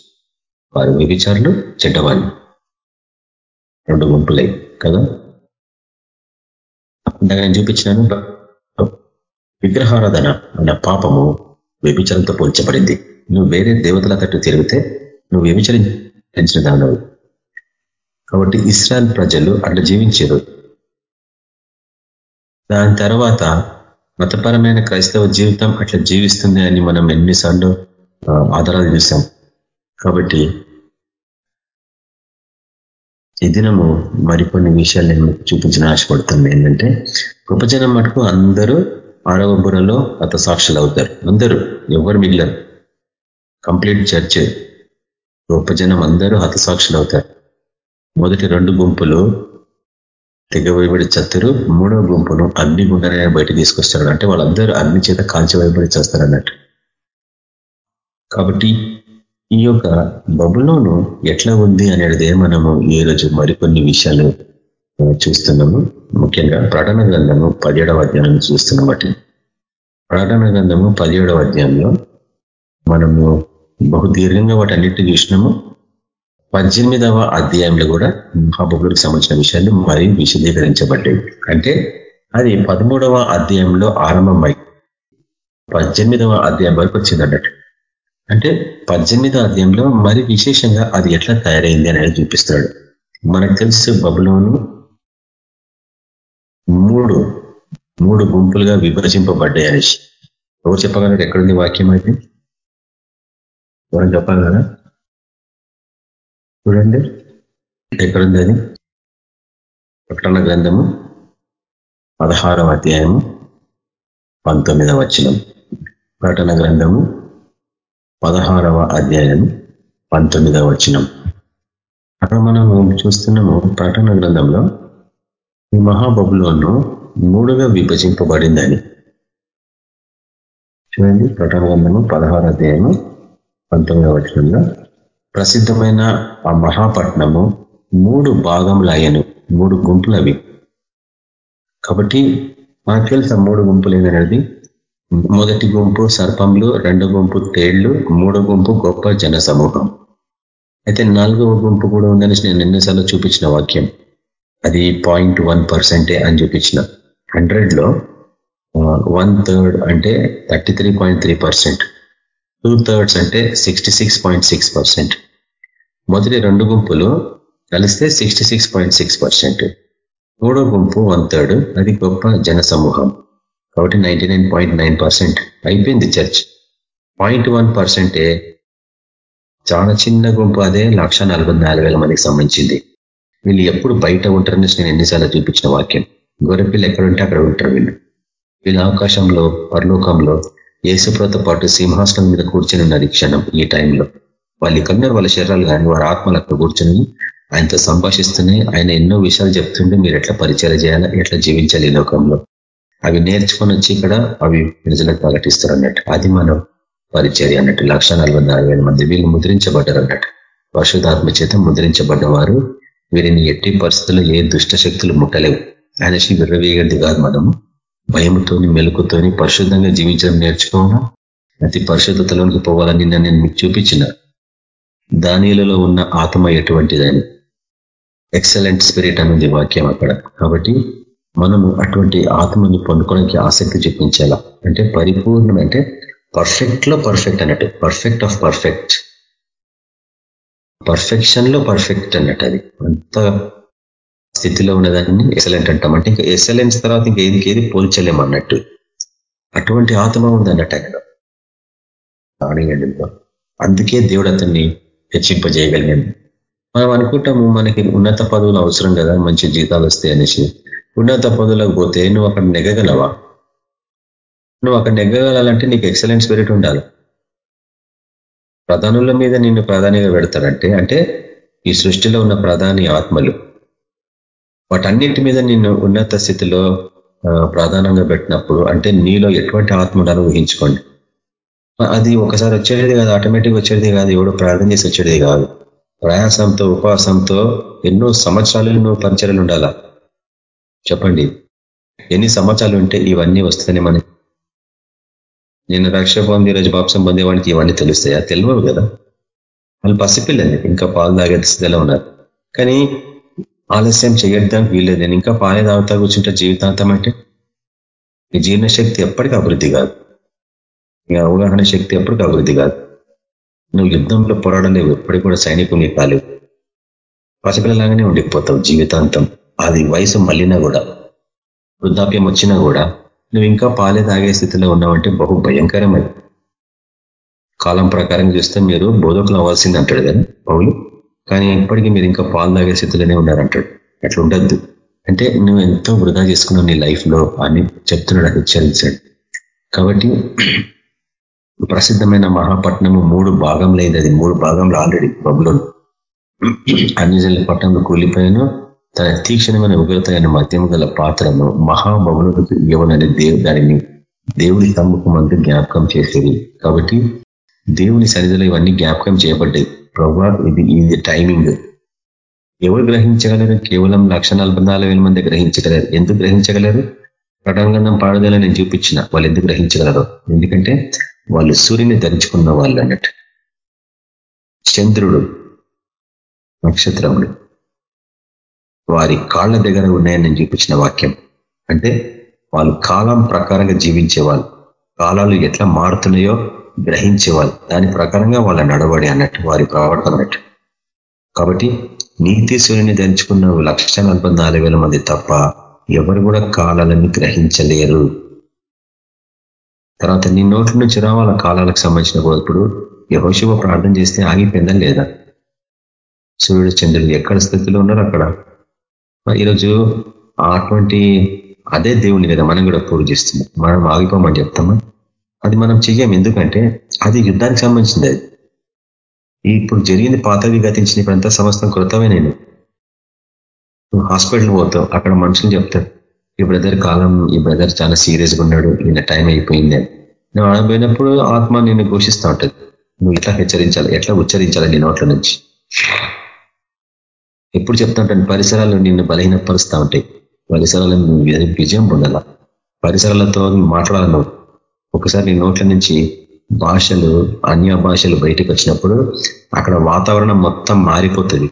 వారు వ్యభిచారులు చెడ్డవాళ్ళు. రెండు గుంపులై కదా? ఇందాక నేను చూపించినాను విగ్రహారాధన అన్న పాపము వ్యభిచారంతో పోల్చబడింది. నువ్వు వేరే దేవతల తట్టు తిరిగితే నువ్వు వ్యభిచరించిన దానవు. కాబట్టి ఇస్రాయల్ ప్రజలు అట్లా జీవించారు. దాని తర్వాత మతపరమైన క్రైస్తవ జీవితం అట్లా జీవిస్తుంది అని మనం ఎన్నిసార్లు ఆధారాలు చూసాం. కాబట్టి ఈ దినము మరికొన్ని విషయాలు నేను చూపించిన ఆశపడుతుంది ఏంటంటే గొప్ప జనం మటుకు అందరూ ఆరవ బురలో అత సాక్షులు అవుతారు అందరూ ఎవరు మిగిలరు. కంప్లీట్ చర్చ్ గొప్ప జనం అందరూ హతసాక్షులు అవుతారు మొదటి రెండు గుంపులు తెగవేయబడి చత్తురు మూడవ గుంపును అగ్ని గుండనే బయట తీసుకొస్తాడు అంటే వాళ్ళందరూ అగ్ని చేత కాల్చివేయబడి చేస్తారు అన్నట్టు కాబట్టి ఈ యొక్క బబులోను ఎట్లా ఉంది అనేది మనము ఈ రోజు మరికొన్ని విషయాలు చూస్తున్నాము. ముఖ్యంగా ప్రకటన గ్రంథము పదిహేడవ అధ్యాయం చూస్తున్నాం బట్టి ప్రకటన గ్రంథము పదిహేడవ అధ్యాయంలో మనము బహుదీర్ఘంగా వాటన్నిటి చూసినాము. పద్దెనిమిదవ అధ్యాయంలో కూడా మహాబులకు సంబంధించిన విషయాలు మరీ విశదీకరించబడ్డాయి. అంటే అది పదమూడవ అధ్యాయంలో ఆరంభమై పద్దెనిమిదవ అధ్యాయం వరకు వచ్చింది అన్నట్టు. అంటే పద్దెనిమిదవ అధ్యాయంలో మరి విశేషంగా అది ఎట్లా తయారైంది అనేది చూపిస్తాడు మనకు తెలుసు బబులోను మూడు మూడు గుంపులుగా విభజింపబడ్డాయి అనేసి. ఎవరు చెప్పగలరు? ఎక్కడుంది వాక్యం అయితే ఎవరు చెప్పగలరా? చూడండి. ఎక్కడుంది అది? ప్రకటన గ్రంథము పదహారవ అధ్యాయము పంతొమ్మిదవ వచనం. ప్రకటన గ్రంథము పదహారవ అధ్యాయం పంతొమ్మిదవ వచనం. అక్కడ మనము చూస్తున్నాము ప్రకటన గ్రంథంలో ఈ మహాబబులోను మూడుగా విభజింపబడిందని. చూడండి ప్రకటన గ్రంథము పదహార అధ్యాయము పంతొమ్మిదవ వచనంలో ప్రసిద్ధమైన ఆ మహాపట్నము మూడు భాగములు మూడు గుంపులు అవి కాబట్టి మనకు తెలుసు మూడు గుంపులు ఏంటనేది మొదటి గుంపు సర్పంలు రెండో గుంపు తేళ్ళు మూడో గుంపు గొప్ప జన సమూహం అయితే నాలుగవ గుంపు కూడా ఉందని నేను ఎన్నోసార్లు చూపించిన వాక్యం. అది పాయింట్ వన్ పర్సెంటే అని చూపించిన. హండ్రెడ్లో వన్ థర్డ్ అంటే thirty three point three percent two thirds అంటే sixty six point six percent మొదటి రెండు గుంపులు కలిస్తే sixty six point six percent మూడో గుంపు వన్ థర్డ్ అది గొప్ప జన సమూహం కాబట్టి ninety nine point nine percent అయిపోయింది చర్చ్ పాయింట్ వన్ పర్సెంటే చాలా చిన్న గుంపు అదే లక్ష నలభై నాలుగు వేల మందికి సంబంధించింది. వీళ్ళు ఎప్పుడు బయట ఉంటారని నేను ఎన్నిసార్లు చూపించిన వాక్యం. గొర్రెపిల్లు ఎక్కడుంటే అక్కడ ఉంటారు వీళ్ళు. వీళ్ళ ఆకాశంలో పరలోకంలో ఏసుప్రతో పాటు సింహాసనం మీద కూర్చొని ఉన్నది క్షణం ఈ టైంలో. వాళ్ళు ఇక్కడున్నారు వాళ్ళ శరీరాలు కానీ వారి ఆత్మలు అక్కడ కూర్చొని ఆయనతో సంభాషిస్తున్నాయి. ఆయన ఎన్నో విషయాలు చెప్తుంటే మీరు ఎట్లా పరిచయం చేయాలా ఎట్లా జీవించాలి ఈ లోకంలో? అవి నేర్చుకొని వచ్చి ఇక్కడ అవి ప్రజలకు ప్రకటిస్తారు అన్నట్టు. అది మనం పరిచర్య అన్నట్టు. లక్ష మంది వీళ్ళు ముద్రించబడ్డారు అన్నట్టు. పరిశుధాత్మ చేత ముద్రించబడ్డవారు వీరిని ఎట్టి పరిస్థితుల్లో ఏ దుష్ట శక్తులు ముట్టలేవు. అనేసి విర్రవేయగండి కాదు మనము భయంతోని మెలుకుతోని పరిశుద్ధంగా జీవించడం నేర్చుకోవడం అతి పరిశుద్ధతలోనికి పోవాలని నేను మీకు చూపించిన. దానిలలో ఉన్న ఆత్మ ఎటువంటిదని. ఎక్సలెంట్ స్పిరిట్ అనేది వాక్యం అక్కడ. కాబట్టి మనము అటువంటి ఆత్మని పొందుకోవడానికి ఆసక్తి చూపించాలా. అంటే పరిపూర్ణం అంటే పర్ఫెక్ట్లో పర్ఫెక్ట్ అన్నట్టు. పర్ఫెక్ట్ ఆఫ్ పర్ఫెక్ట్ పర్ఫెక్షన్లో పర్ఫెక్ట్ అన్నట్టు అది. అంత స్థితిలో ఉన్నదాన్ని ఎక్సలెంట్ అంటాం. అంటే ఇంకా ఎక్సలెన్స్ తర్వాత ఇంకా ఏది ఏది పోల్చలేము అన్నట్టు. అటువంటి ఆత్మ ఉంది అన్నట్టు అక్కడ అందుకే దేవుడు అతన్ని హెచ్చింపజేయగలిగాను మనం అనుకుంటాము మనకి ఉన్నత పదవులు అవసరం కదా మంచి జీతాలు వస్తాయి అనేసి. ఉన్నత పదవులకు పోతే నువ్వు అక్కడ నెగ్గగలవా? నువ్వు అక్కడ నెగ్గగలాలంటే నీకు ఎక్సలెంట్ స్పిరిట్ ఉండాలి. ప్రధానుల మీద నిన్ను ప్రధానిగా పెడతాడంటే అంటే ఈ సృష్టిలో ఉన్న ప్రధాని ఆత్మలు. వాటన్నిటి మీద నిన్ను ఉన్నత స్థితిలో ప్రధానంగా పెట్టినప్పుడు అంటే నీలో ఎటువంటి ఆత్మ ఉండాలో ఊహించుకోండి. అది ఒకసారి వచ్చేది కాదు ఆటోమేటిక్ వచ్చేది కాదు ఎవడో ప్రార్థన చేసి వచ్చేది కాదు. ప్రయాసంతో ఉపవాసంతో ఎన్నో సంవత్సరాలు నువ్వు పరిచయాలు ఉండాలా? చెప్పండి. ఎన్ని సంవత్సరాలు ఉంటే ఇవన్నీ వస్తాయని మనకి నిన్న రక్ష పొంది బాప్సం పొందేవాడికి ఇవన్నీ తెలుస్తాయా? తెలియవు కదా. వాళ్ళు పసిపిల్లండి ఇంకా పాలు తాగే స్థితిలో ఉన్నారు. కానీ ఆలస్యం చేయడానికి వీల్లేదు. నేను ఇంకా పాలే తాగుతా కూర్చుంటే జీవితాంతం అంటే ఈ జీర్ణశక్తి ఎప్పటికీ అభివృద్ధి కాదు. ఈ అవగాహన శక్తి ఎప్పటికీ అభివృద్ధి కాదు. నువ్వు యుద్ధంలో పోరాడలేవు ఎప్పటికి కూడా సైనికుని కాలేవు. పసిపిల్లలాగానే ఉండిపోతావు జీవితాంతం. అది వయసు మళ్ళినా కూడా వృద్ధాప్యం వచ్చినా కూడా నువ్వు ఇంకా పాలే తాగే స్థితిలో ఉన్నావంటే బహు భయంకరమది. కాలం ప్రకారం చూస్తే మీరు బోధకులు అవ్వాల్సింది అంటాడు కదా పౌలు. కానీ ఇప్పటికీ మీరు ఇంకా పాలు తాగే స్థితిలోనే ఉన్నారంటాడు. అట్లా ఉండద్దు అంటే నువ్వు ఎంతో వృధా చేసుకున్నావు నీ లైఫ్లో అని చెప్తున్నాడు హెచ్చరించాడు. కాబట్టి ప్రసిద్ధమైన మహాపట్నము మూడు భాగంలో లేదు అది మూడు భాగంలో ఆల్రెడీ బబులో అన్ని పట్టణంలో కూలిపోయాను. తన తీక్షణమైన ఉగ్రతమైన మద్యం గల పాత్రను మహాబబులకు ఇవ్వనని దేవు దానిని దేవుని సమ్ముఖం అంతా జ్ఞాపకం చేసేది. కాబట్టి దేవుని సన్నిధిలో ఇవన్నీ జ్ఞాపకం చేయబడ్డాయి. ప్రభా ఇది ఇది టైమింగ్ ఎవరు గ్రహించగలరు? కేవలం లక్ష మంది గ్రహించగలరు. ఎందుకు గ్రహించగలరు? ప్రటంగంధం పాడుదల నేను చూపించిన. వాళ్ళు ఎందుకు గ్రహించగలరు? ఎందుకంటే వాళ్ళు సూర్యుని ధరించుకున్న వాళ్ళు అన్నట్టు. చంద్రుడు నక్షత్రముడు. వారి కాళ్ళ దగ్గర ఉన్నాయని నేను చూపించిన వాక్యం. అంటే వాళ్ళు కాలం ప్రకారంగా జీవించేవాళ్ళు. కాలాలు ఎట్లా మారుతున్నాయో గ్రహించేవాళ్ళు. దాని ప్రకారంగా వాళ్ళ నడవడి అన్నట్టు వారి ప్రవర్తన అన్నట్టు. కాబట్టి నీతి సూర్యుని ధరించుకున్న లక్ష మంది తప్ప ఎవరు కూడా కాలాలను గ్రహించలేరు. తర్వాత నీ నోట్ల నుంచి రావాల కాలాలకు సంబంధించిన ఇప్పుడు యహోశివ ప్రార్థన చేస్తే ఆగిపోయిందా లేదా? సూర్యుడు చంద్రుడు ఎక్కడ స్థితిలో ఉన్నారు అక్కడ? ఈరోజు అటువంటి అదే దేవుని కదా మనం కూడా పూజిస్తున్నాం మనం ఆగిపోమని చెప్తామా? అది మనం చెయ్యం. ఎందుకంటే అది యుద్ధానికి సంబంధించింది అది. ఇప్పుడు జరిగింది పాతవి గతించిన ఇప్పుడంతా సమస్తం కృతమే నేను హాస్పిటల్ పోతావు. అక్కడ మనుషులు చెప్తారు ఈ బ్రదర్ కాలం ఈ బ్రదర్ చాలా సీరియస్గా ఉన్నాడు ఈయన టైం అయిపోయింది అని. నేను అనబోయినప్పుడు ఆత్మ నిన్ను ఘోషిస్తూ ఉంటుంది. నువ్వు ఎట్లా హెచ్చరించాలి? ఎట్లా ఉచ్చరించాలి నీ నోట్ల నుంచి? ఎప్పుడు చెప్తా ఉంటాను పరిసరాలు నిన్ను బలహీనపరుస్తూ ఉంటాయి. పరిసరాలను విజయం పొందాల. పరిసరాలతో మాట్లాడాలను ఒకసారి నీ నోట్ల నుంచి భాషలు అన్య భాషలు బయటకు వచ్చినప్పుడు అక్కడ వాతావరణం మొత్తం మారిపోతుంది.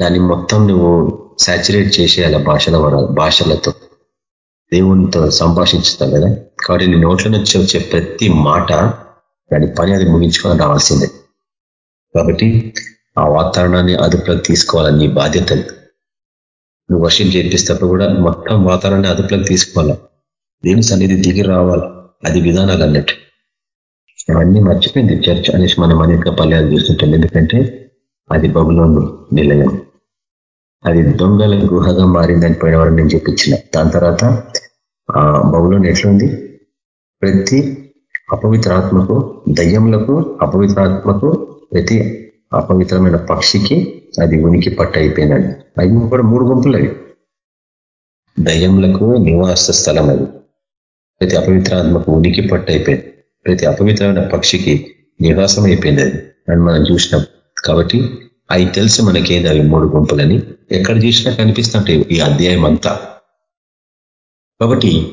దాన్ని మొత్తం నువ్వు సాచురేట్ చేసేయాలి భాషల భాషలతో. దేవునితో సంభాషించుతావు కదా? కాబట్టి నీ నోట్ల నుంచి వచ్చే ప్రతి మాట దాని పని అది ముగించుకొని రావాల్సిందే. కాబట్టి ఆ వాతావరణాన్ని అదుపులోకి తీసుకోవాలని నీ బాధ్యత. నువ్వు వర్షం చేపిస్తప్పుడు కూడా మొత్తం వాతావరణాన్ని అదుపులోకి తీసుకోవాలా? దేవుని సన్నిధి దిగి రావాలి? అది విధానాలు అన్నట్టు. అవన్నీ మర్చిపోయింది చర్చ్ అనేసి మనం అనేక పల్లెలు చూస్తుంటాం. ఎందుకంటే అది బబులోను నిలయం. అది దొంగల గుహగా మారిందని పోయిన వారు నేను చెప్పించిన. దాని తర్వాత ఆ బబులోని ఎట్లుంది? ప్రతి అపవిత్రాత్మకు దయ్యములకు అపవిత్రాత్మకు ప్రతి అపవిత్రమైన పక్షికి అది ఉనికి పట్టు అయిపోయినాడు అవి కూడా మూడు గుంపులు అవి దయ్యములకు నివాస స్థలం అది. ప్రతి అపవిత్రాత్మకు ఉనికి పట్టు అయిపోయింది. ప్రతి అపవిత్రమైన పక్షికి నివాసం అయిపోయింది అది. అని మనం చూసినాం. కాబట్టి అవి తెలుసు మనకేది అవి మూడు గుంపులని? ఎక్కడ చూసినా కనిపిస్తుంటాయి ఈ అధ్యాయం అంతా. కాబట్టి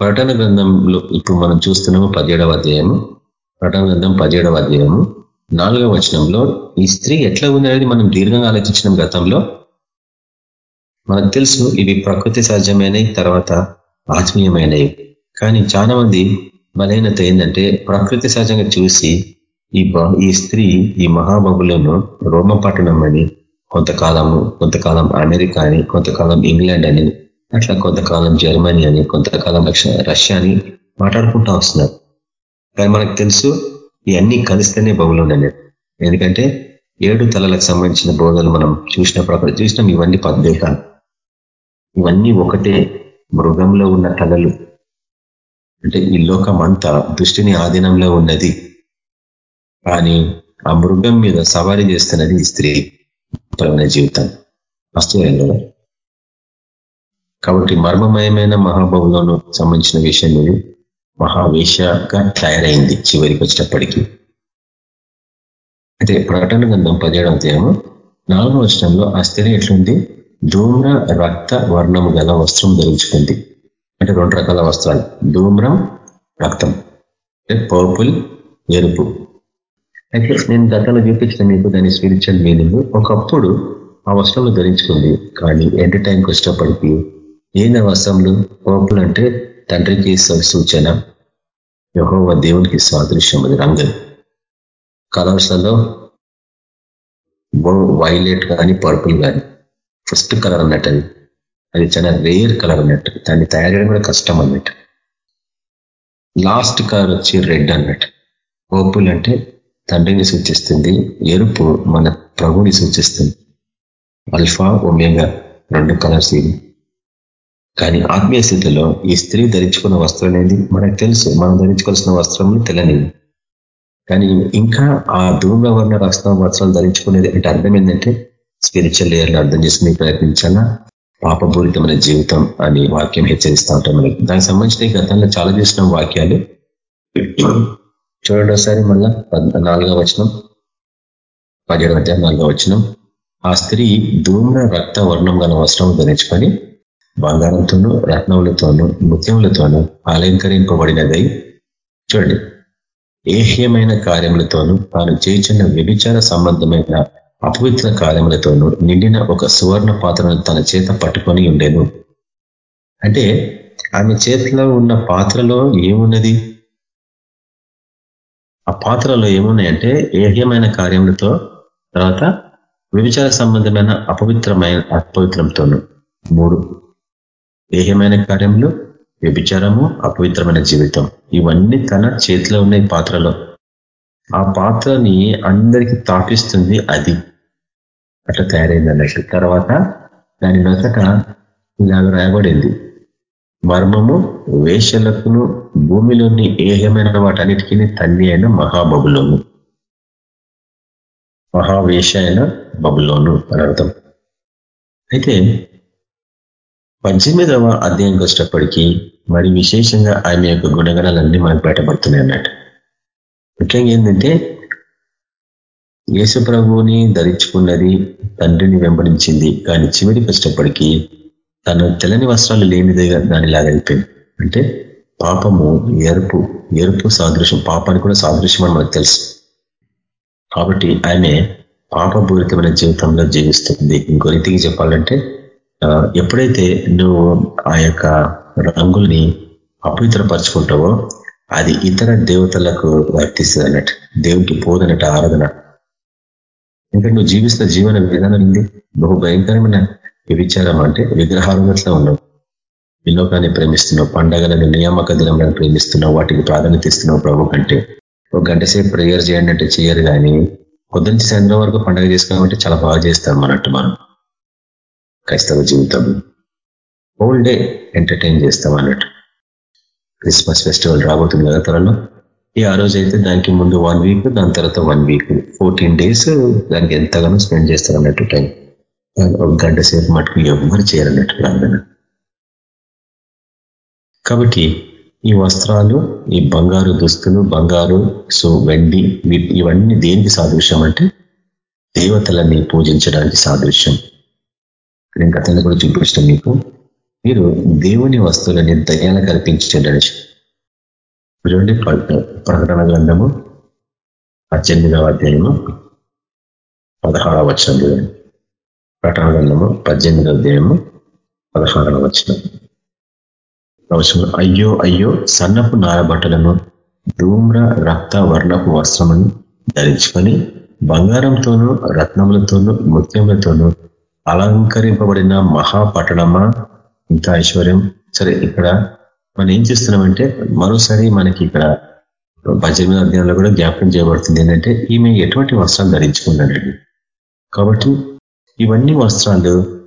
ప్రటన గ్రంథంలో ఇప్పుడు మనం చూస్తున్నాము పదిహేడవ అధ్యాయము. ప్రటన గ్రంథం పదిహేడవ అధ్యాయము. నాలుగవ వచనంలో ఈ స్త్రీ ఎట్లా ఉంది అనేది మనం దీర్ఘంగా ఆలోచించిన గతంలో. మనకు తెలుసు ఇవి ప్రకృతి సహజమైనవి తర్వాత ఆత్మీయమైనవి కానీ చాలా మంది బలహీనత ఏంటంటే ప్రకృతి సహజంగా చూసి ఈ ఈ స్త్రీ ఈ మహాబబులను రోమపట్టణం అని కొంతకాలము కొంతకాలం అమెరికా అని కొంతకాలం ఇంగ్లాండ్ అని అట్లా కొంతకాలం జర్మనీ అని కొంతకాలం రష్యా అని మాట్లాడుకుంటూ వస్తున్నారు. కానీ మనకు తెలుసు ఇవన్నీ కలిస్తేనే బబులు అనేది ఎందుకంటే ఏడు తలలకు సంబంధించిన బోధలు మనం చూసిన ప్రకారం చూసినాం ఇవన్నీ పద్దేశాలు ఇవన్నీ ఒకటే మృగంలో ఉన్న తలలు అంటే ఈ లోకం అంతా దృష్టిని ఆధీనంలో ఉన్నది. కానీ ఆ మృగం మీద సవారీ చేస్తున్నది ఈ స్త్రీ పరమైన జీవితం. అస్తురంలో కాబట్టి మర్మమయమైన మహాభవంలోను సంబంధించిన విషయం ఇది. మహావేషగా తయారైంది చివరికి వచ్చినప్పటికీ. అయితే ప్రకటన గంధం పదిహేడవ అధ్యాయము నాలుగో వచనంలో ఆ స్త్రీ ఎట్లుంది? ధూమ్ర రక్త వర్ణము గల వస్త్రం ధరించుకుంది. అంటే రెండు రకాల వస్త్రాలు. ధూమ్రం రక్తం. అంటే పర్పుల్ ఎరుపు. అయితే నేను గతంలో చూపించిన మీకు దాని స్పిరిచువల్ మీనింగ్. ఒకప్పుడు ఆ వస్త్రంలో ధరించుకుంది. కానీ ఎండ్ టైంకి వచ్చేటప్పటికి ఏంది వస్త్రంలు పర్పుల్ అంటే తండ్రికి సూచన యహోవ దేవునికి సాదృశ్యం అది. రంగు. కలర్స్లలో వైలెట్ కానీ పర్పుల్ కానీ ఫస్ట్ కలర్ అన్నట్టు అది. అది చాలా రేర్ కలర్ అన్నట్టు. దాన్ని తయారు చేయడం కూడా కష్టం అన్నట్టు. లాస్ట్ కలర్ వచ్చి రెడ్ అన్నట్టు. పర్పుల్ అంటే తండ్రిని సూచిస్తుంది. ఎరుపు మన ప్రభుని సూచిస్తుంది. అల్ఫా ఒమేగా రెండు కలర్స్ ఇవి. కానీ ఆత్మీయ స్థితిలో ఈ స్త్రీ ధరించుకున్న వస్త్రం అనేది మనకు తెలుసు మనం ధరించుకోవాల్సిన వస్త్రములు తెల్లనివి కానీ ఇంకా ఆ ధూమ్రవర్ణ రక్త వస్త్రాలు ధరించుకునేది అంటే అర్థం ఏంటంటే స్పిరిచువల్ లేయర్లు అర్థం చేసుకుని ప్రయత్నించాలా పాపపూరితమైన జీవితం అని వాక్యం హెచ్చరిస్తూ ఉంటాం మనకి. దానికి సంబంధించిన గతంలో చాలా చేసిన వాక్యాలు. చూడండి ఒకసారి మళ్ళా నాలుగో వచనం. పదిహేడు అధ్యాయం నాలుగో వచనం. ఆ స్త్రీ ధూమ్ర రక్త వర్ణం గల వస్త్రం ధరించుకొని బంగారంతోనూ రత్నములతోనూ ముత్యములతోనూ అలంకరింపబడినదై చూడండి. ఏహ్యమైన కార్యములతోనూ తాను చేయించిన వ్యభిచార సంబంధమైన అపవిత్ర కార్యములతోనూ నిండిన ఒక సువర్ణ పాత్రను తన చేత పట్టుకొని ఉండేను. అంటే ఆమె చేతిలో ఉన్న పాత్రలో ఏమున్నది? ఆ పాత్రలో ఏమున్నాయంటే ఏహ్యమైన కార్యములతో తర్వాత వ్యభిచార సంబంధమైన అపవిత్రమైన అపవిత్రంతోనూ. మూడు. ఏహ్యమైన కార్యములు వ్యభిచారము అపవిత్రమైన జీవితం. ఇవన్నీ తన చేతిలో ఉన్నాయి పాత్రలో. ఆ పాత్రని అందరికి తాపిస్తుంది అది. అట్లా తయారైంది అన్నట్టు. తర్వాత దాని నొసట ఇలాగ రాయబడింది మర్మము వేషలకును భూమిలోని ఏహమైన వాటన్నిటికీ తల్లి అయిన మహాబబులోను. మహావేష అయిన బబులోను అని అర్థం. అయితే పద్దెనిమిదవ అధ్యాయం వచ్చేటప్పటికీ మరి విశేషంగా ఆమె యొక్క గుణగణాలన్నీ మనకు బయటపడుతున్నాయి అన్నట్టు. ముఖ్యంగా ఏంటంటే యేసు ప్రభువుని ధరించుకున్నది తండ్రిని వెంబడించింది. కానీ చివరికి వచ్చేటప్పటికీ తను తెల్లని వస్త్రాలు లేనిదిగా దానిలాగా అయిపోయింది. అంటే పాపము ఎరుపు ఎరుపు సాదృశ్యం పాపానికి కూడా సాదృశ్యం అని మనకు తెలుసు. కాబట్టి ఆమె పాపపూరితమైన జీవితంలో జీవిస్తుంది. ఇంకో రీతికి చెప్పాలంటే ఎప్పుడైతే నువ్వు ఆ యొక్క రంగుల్ని అపవిత్రపరచుకుంటావో అది ఇతర దేవతలకు వర్తిస్తుంది అన్నట్టు దేవుడికి పోదన్నట్టు ఆరాధన. ఇంకా నువ్వు జీవిస్తున్న జీవన విధానం ఉంది బహు భయంకరమైన విచారం అంటే విగ్రహాలుగా ఉన్నావు. విలోకాన్ని ప్రేమిస్తున్నావు పండగలను నియామక దినములను ప్రేమిస్తున్నావు వాటికి ప్రాధాన్యత ఇస్తున్నావు ప్రభు కంటే. ఒక గంట సేపు ప్రేయర్ చేయండి అంటే చేయరు కానీ పొద్దున్న సాయంత్రం వరకు పండగ చేసుకోవాలంటే చాలా బాగా చేస్తాం అన్నట్టు మనం. క్రైస్తవ జీవితం. హోల్ డే ఎంటర్టైన్ చేస్తాం అన్నట్టు. క్రిస్మస్ ఫెస్టివల్ రాబోతుంది కదా త్వరలో. ఈ ఆ రోజు అయితే దానికి ముందు వన్ వీక్ దాని తర్వాత వన్ వీక్ ఫోర్టీన్ డేస్ దానికి ఎంతగానో స్పెండ్ చేస్తారు అన్నట్టు టైం ఒక గంట సేపు మటుకు ఎవరు చేయాలన్నట్టు ప్రార్థన. కాబట్టి ఈ వస్త్రాలు ఈ బంగారు దుస్తులు బంగారు సో వెండి ఇవన్నీ దేనికి సాదృశ్యం అంటే దేవతలని పూజించడానికి సాదృశ్యం. నేను గతంలో కూడా చూపించడం మీకు. మీరు దేవుని వస్తువులని దయాలు కల్పించండి చూడండి ప్రకటన గ్రంథము పద్దెనిమిదవ అధ్యాయము పదహారవ వచనం చూడండి. ప్రకటన గ్రంథము పద్దెనిమిదవ అధ్యాయము పదహారవ వచనం. అయ్యో అయ్యో సన్నపు నారబట్టలను ధూమ్ర రక్త వర్ణపు వస్త్రమును ధరించుకొని బంగారంతోనూ రత్నములతోనూ ముత్యములతోనూ అలంకరింపబడిన మహాపట్టణమా? ఇంకా ఐశ్వర్యం సరే ఇక్కడ మనం ఏం చేస్తున్నామంటే మరోసారి మనకి ఇక్కడ పద్దెనిమిది అధ్యాయంలో కూడా జ్ఞాపకం చేయబడుతుంది ఏంటంటే ఈమె ఎటువంటి వస్త్రాలు ధరించుకుందండి కాబట్టి ఇవన్నీ వస్త్రాలు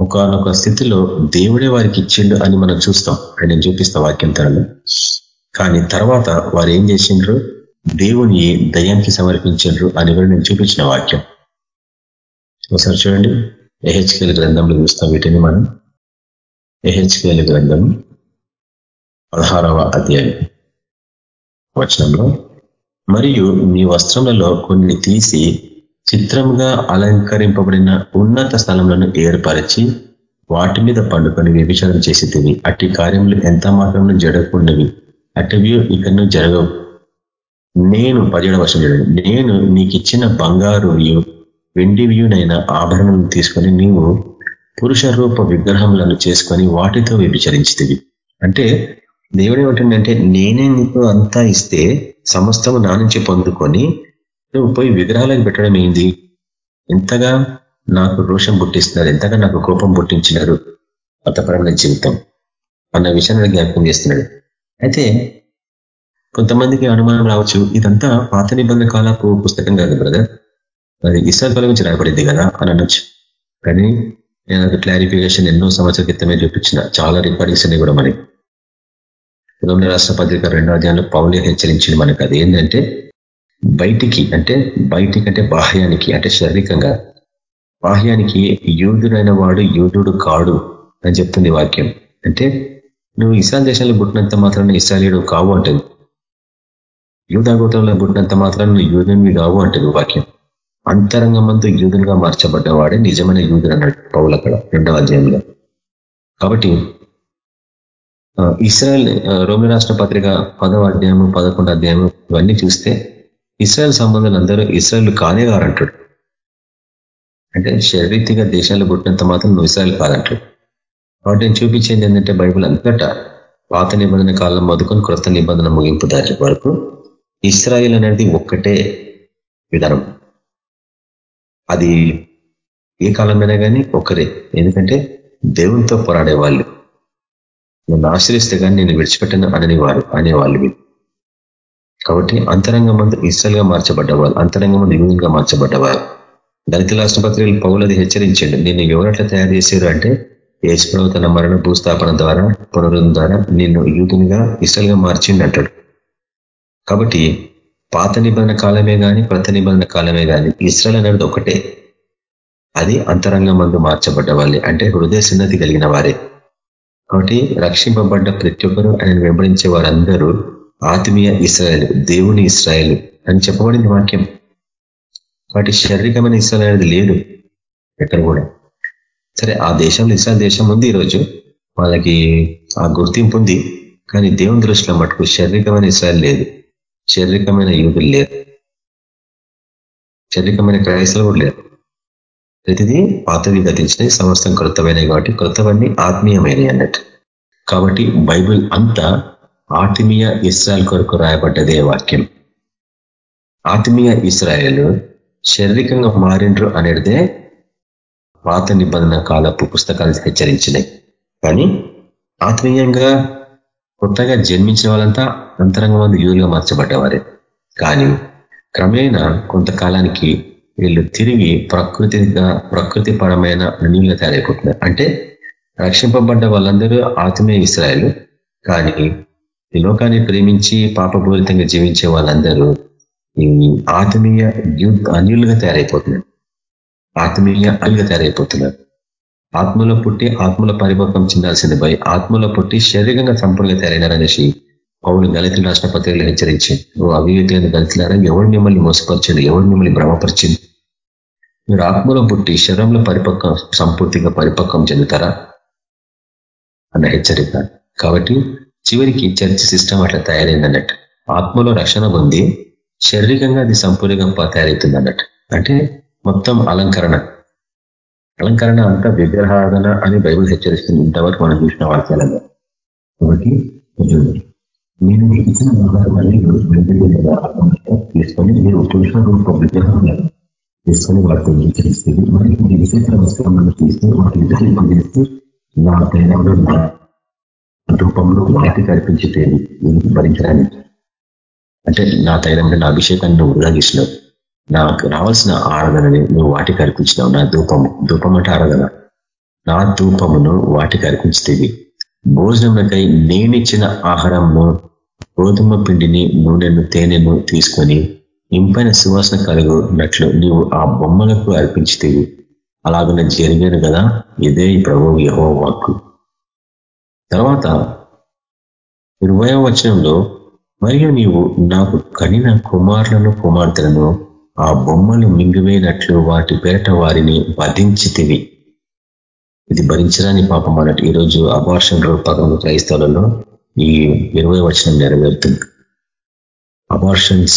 ఒకనొక స్థితిలో దేవుడే వారికి ఇచ్చిండు అని మనం చూస్తాం. అని నేను చూపిస్తా వాక్యం తరలో కానీ తర్వాత వారు ఏం చేసిండ్రు? దేవుని దయానికి సమర్పించండ్రు అని కూడా నేను చూపించిన వాక్యం. ఒకసారి చూడండి. ఎహెచ్కేల్ గ్రంథంలో చూస్తాం వీటిని మనం. ఎహెచ్కేల్ గ్రంథం పదహారవ అధ్యాయం వచనంలో. మరియు మీ వస్త్రములలో కొన్ని తీసి చిత్రముగా అలంకరింపబడిన ఉన్నత స్థలములను ఏర్పరిచి వాటి మీద పండుకొని వ్యభిచారం చేసేటివి అట్టి కార్యములు ఎంత మాత్రం జరగకుండావి అటువి ఇకను జరగవు. నేను పదిహేడు వర్షం చూడండి. నేను నీకు ఇచ్చిన బంగారు వెండివ్యూనైనా ఆభరణం తీసుకొని నీవు పురుష రూప విగ్రహములను చేసుకొని వాటితో వ్యభిచరించుతుంది అంటే దేవుడు ఏమంటుండంటే నేనే నీకు అంతా ఇస్తే సమస్తము నా నుంచి పొందుకొని నువ్వు పోయి విగ్రహాలకు పెట్టడం ఏంది? ఎంతగా నాకు రోషం పుట్టిస్తున్నారు ఎంతగా నాకు కోపం పుట్టించినారు మతపరమైన జీవితం అన్న విషయాన్ని జ్ఞాపకం చేస్తున్నాడు. అయితే కొంతమందికి అనుమానం రావచ్చు ఇదంతా పాత నిబంధన కాలపు పుస్తకం కాదు బ్రదర్. అది ఇస్రాయల్ గురించి రాయబడింది కదా అని అనొచ్చు. కానీ నేను అది క్లారిఫికేషన్ ఎన్నో సంవత్సరాల క్రితమే చూపించిన. చాలా రికార్డింగ్స్ ఉన్నాయి కూడా మనకి. రోమిల రాష్ట్ర పత్రిక రెండో అధ్యాయంలో పౌలే హెచ్చరించింది మనకు అది. ఏంటంటే బయటికి అంటే బయటికి అంటే బాహ్యానికి అంటే శారీరకంగా బాహ్యానికి యూదుడైన వాడు యూదుడు కాడు అని చెప్తుంది వాక్యం. అంటే నువ్వు ఇస్రాయల్ దేశంలో పుట్టినంత మాత్రాన్ని ఇస్రాయలీడు కావు అంటుంది. యూధాగోతంలో పుట్టినంత మాత్రాన్ని నువ్వు యూదునివి కావు అంటుంది వాక్యం. అంతరంగమంతు యూదులుగా మార్చబడ్డవాడే నిజమైన యూదుడు అన్నాడు పౌలు అక్కడ రెండవ అధ్యాయంలో. కాబట్టి ఇస్రాయల్ రోమి రాష్ట్ర పత్రిక పదవ అధ్యాయము పదకొండు అధ్యాయము ఇవన్నీ చూస్తే ఇస్రాయల్ సంబంధాలు అందరూ ఇస్రాయల్ కానే కారంటాడు అంటే శరీరీతిగా దేశాలు పుట్టినంత మాత్రం నువ్వు ఇస్రాయల్ కాదంటాడు. కాబట్టి నేను చూపించేది ఏంటంటే బైబుల్ అంతటా పాత నిబంధన కాలం మొదకొని క్రొత్త నిబంధన ముగింపు దాటి వరకు ఇస్రాయిల్ అనేది ఒక్కటే విధానం. అది ఏ కాలమైనా కానీ ఒక్కరే ఎందుకంటే దేవునితో పోరాడే వాళ్ళు నన్ను ఆశ్రయిస్తే కానీ నేను విడిచిపెట్టను అనని వారు అనేవాళ్ళు కాబట్టి అంతరంగ మందు ఇస్సలుగా మార్చబడ్డవారు అంతరంగ మందు యూనియన్గా మార్చబడ్డవారు. దళిత రాష్ట్రపత్రికలు పౌలది హెచ్చరించండి. నేను ఎవరట్లా తయారు చేశారు అంటే యేసుప్రభు తన మరణ భూస్థాపన ద్వారా పునరుద్ధం ద్వారా నిన్ను యూదునిగా ఇసలుగా మార్చిండి అంటాడు. కాబట్టి పాత నిబంధన కాలమే కానీ కొత్త నిబంధన కాలమే కానీ ఇస్రాయల్ అనేది ఒకటే. అది అంతరంగ మందు మార్చబడ్డ వాళ్ళే అంటే హృదయ సున్నతి కలిగిన వారే. కాబట్టి రక్షింపబడ్డ ప్రతి ఒక్కరు ఆయన వెంబడించే వారందరూ ఆత్మీయ ఇస్రాయల్ దేవుని ఇస్రాయల్ అని చెప్పబడింది వాక్యం. వాటి శారీరకమైన ఇస్రాయల్ అనేది లేదు ఎక్కడ కూడా. సరే ఆ దేశంలో ఇస్రాయల్ దేశం ఉంది ఈరోజు. వాళ్ళకి ఆ గుర్తింపు ఉంది. కానీ దేవుని దృష్టిలో మటుకు శారీరకమైన ఇస్రాయల్ లేదు. శారీరకమైన యూదులు లేరు. శారీరకమైన క్రైస్తలు కూడా లేరు. ప్రతిదీ పాతవి గతించినవి సమస్తం కృతమైనవి కాబట్టి కృతవన్నీ ఆత్మీయమైనవి అన్నట్టు. కాబట్టి బైబిల్ అంతా ఆత్మీయ ఇస్రాయల్ కొరకు రాయబడ్డదే వాక్యం. ఆత్మీయ ఇస్రాయల్ శారీరకంగా మారిండ్రు అనేదే పాత నిబంధన కాలపు పుస్తకాలు హెచ్చరించినాయి కానీ ఆత్మీయంగా కొత్తగా జన్మించిన వాళ్ళంతా అంతరంగం మంది యూదులుగా మార్చబడ్డవారే. కానీ క్రమేణా కొంతకాలానికి వీళ్ళు తిరిగి ప్రకృతిగా ప్రకృతి పరమైన అన్యులుగా తయారైపోతున్నారు. అంటే రక్షింపబడ్డ వాళ్ళందరూ ఆత్మీయ ఇస్రాయలు. కానీ ఈ లోకాన్ని ప్రేమించి పాపపూరితంగా జీవించే వాళ్ళందరూ ఈ ఆత్మీయ అన్యులుగా తయారైపోతున్నారు. ఆత్మీయ అన్యులుగా తయారైపోతున్నారు. ఆత్మలో పుట్టి ఆత్మల పరిపక్వం చెందాల్సింది పోయి ఆత్మలో పుట్టి శారీరకంగా సంపూర్ణంగా తయారైనారనేసి పౌరులు దళితులు రాష్ట్ర పత్రికలు హెచ్చరించి నువ్వు అవివేకమైన దళితులారా ఎవడు మిమ్మల్ని మోసపరిచింది? ఎవడు మిమ్మల్ని భ్రమపరిచింది? మీరు ఆత్మలో పుట్టి శరీరంలో పరిపక్వం సంపూర్తిగా పరిపక్వం చెందుతారా? అన్న హెచ్చరిక. కాబట్టి చివరికి చర్చ్ సిస్టమ్ అట్లా తయారైంది అన్నట్టు ఆత్మలో రక్షణ పొంది శారీరకంగా అది సంపూర్ణంగా తయారవుతుంది అన్నట్టు అంటే మొత్తం అలంకరణ. అలంకరణ అంతా విగ్రహారాధన అని బైబుల్ హెచ్చరిస్తుంది. ఇంతవరకు మనం చూసిన వాక్యాలలో కాబట్టి నేను ఇచ్చిన తీసుకొని మీరు పురుష రూప విగ్రహం తీసుకొని వాటిని హెచ్చరిస్తుంది. మరి ఈ విశేష వస్త్రములను తీస్తే వాటి విగ్రహిస్తూ నా తైలంలో నా రూపంలో వాటి అర్పించేది భరించడానికి అంటే నా తైలంలో నా అభిషేకాన్ని నువ్వు ఉదాగిస్తున్నావు నాకు రావాల్సిన ఆరాధనని నువ్వు వాటికి అర్పించినావు. నా ధూపము. ధూపం అంటే ఆరాధన. నా ధూపమును వాటికి అర్పించేది భోజనంకై నేనిచ్చిన ఆహారము గోధుమ పిండిని నూనెను తేనెను తీసుకొని ఇంపైన సువాసన కలుగునట్లు నీవు ఆ బొమ్మలకు అర్పించితేవి. అలాగనే జరిగాను కదా ఇదే ప్రభు యహో వాక్కు తర్వాత ఇరవయో వచనంలో మరియు నీవు నాకు కనిన కుమారులను కుమార్తెలను ఆ బొమ్మలు మింగివేనట్లు వాటి పేట వారిని వధించితివి. ఇది భరించరాని పాపం అన్నట్టు ఈరోజు అబార్షన్ రూపకంలో క్రైస్తవులలో ఈ ఇరవై వచనం నెరవేరుతుంది. అబార్షన్స్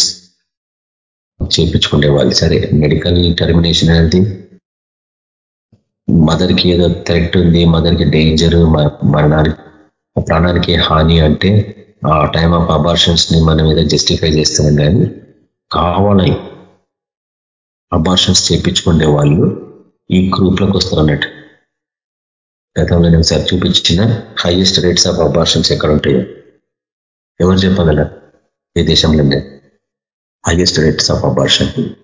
చేయించుకునే వాళ్ళు సరే మెడికల్ టర్మినేషన్ అనేది మదర్కి ఏదో థ్రెట్ ఉంది మదర్కి డేంజర్ మరణానికి ప్రాణానికి హాని అంటే ఆ టైం ఆఫ్ అబార్షన్స్ని మనం ఏదో జస్టిఫై చేస్తున్నాం కానీ కావాలని అబార్షన్స్ చేయించుకునే వాళ్ళు ఈ గ్రూప్లోకి వస్తారు అన్నట్టు గతంలో నేను ఒకసారి చూపించిన హైయెస్ట్ రేట్స్ ఆఫ్ అబార్షన్స్ ఎక్కడ ఉంటాయో? ఎవరు చెప్పగలరు? ఏ దేశంలోనే. Highest rates of abortion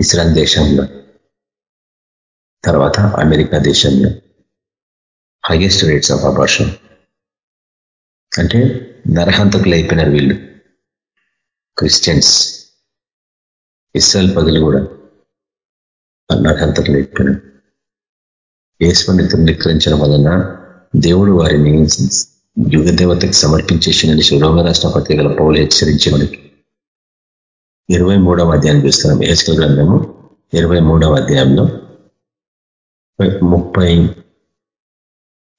Israel దేశంలో. తర్వాత అమెరికా దేశంలో. హైయెస్ట్ రేట్స్ ఆఫ్ అబార్షన్ అంటే నరహంతకులు అయిపోయినారు వీళ్ళు. క్రిస్టియన్స్ ఇస్రాయల్ పదులు కూడా నరహంతకులు అయిపోయినారు ఈశ్వరుని తృణీకరించడం వలన దేవుడు వారిని యుగ దేవతకి సమర్పించేసిన శివరోగ రాష్ట్ర పత్రికల పౌలు హెచ్చరించి మనకి ఇరవై మూడవ అధ్యాయం చూస్తున్నాం. ఏసుక గ్రంథము ఇరవై మూడవ అధ్యాయంలో ముప్పై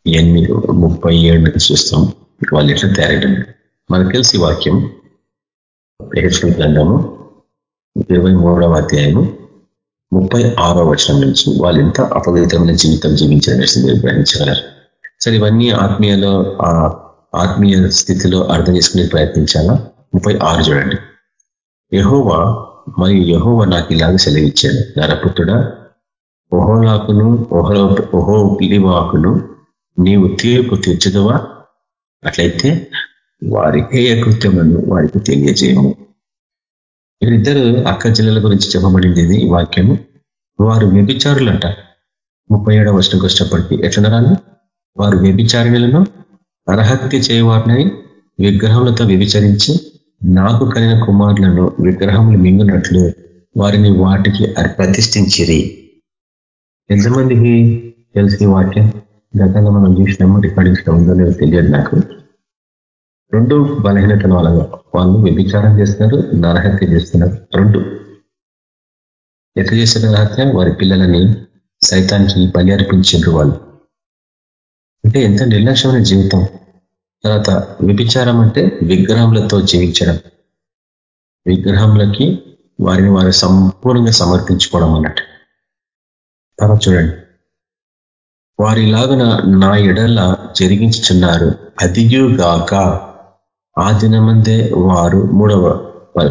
ఎనిమిది ముప్పై ఏడు నుంచి చూస్తాం. వాళ్ళు ఎట్లా తయారయ్యారు మనకు తెలిసి వాక్యం హెచ్కల్ గ్రంథము ఇరవై మూడవ అధ్యాయము ముప్పై ఆరో వచనం నుంచి. వాళ్ళు ఎంత అపవిత్రమైన జీవితం జీవించారనేసి మీరు గ్రహించగలరు. సరే ఇవన్నీ ఆత్మీయలో ఆ ఆత్మీయ స్థితిలో అర్థం చేసుకునే ప్రయత్నించాలా? ముప్పై ఆరు చూడండి. యహోవా మరియు యహోవా నాకు ఇలాగ సెలవిచ్చాడు. నరపుత్రుడా ఓహోలాకును ఓహో ఓహోలివాకును నీవు తీర్పు తీర్చదువా? అట్లయితే వారి హేయ కృత్యములను వారికి తెలియజేయము. వీరిద్దరు అక్క జిల్లల గురించి చెప్పబడింది ఇది వాక్యము. వారు వ్యభిచారులంట. ముప్పై ఏడవ వర్షంకి వచ్చినప్పటికీ ఎట్లనరాలు వారు వ్యభిచారిణులను అర్హత్య చేయవారిని విగ్రహములతో వ్యభిచరించి నాకు కలిగిన కుమారులను విగ్రహములు మింగునట్లు వారిని వాటికి ప్రతిష్ఠించిరి ఎంతమందికి తెలిసి వాక్యం? గతంగా మనం చూసినాము రికార్డింగ్స్ ఉందో లేదో తెలియదు నాకు. రెండు బలహీనతల వలన వాళ్ళు వ్యభిచారం చేస్తున్నారు నరహత్య చేస్తున్నారు. రెండు. ఎట్లా చేసిన నరహత్య? వారి పిల్లలని సైతానికి బలి అర్పించారు వాళ్ళు. అంటే ఎంత నిర్లక్ష్యమైన జీవితం. తర్వాత వ్యభిచారం అంటే విగ్రహములతో జీవించడం. విగ్రహములకి వారిని వారు సంపూర్ణంగా సమర్పించుకోవడం అన్నట్టు. తర్వాత చూడండి. వారిలాగున నా ఎడల జరిగించుచున్నారు. అదియుగాక ఆ దినమందే వారు మూడవ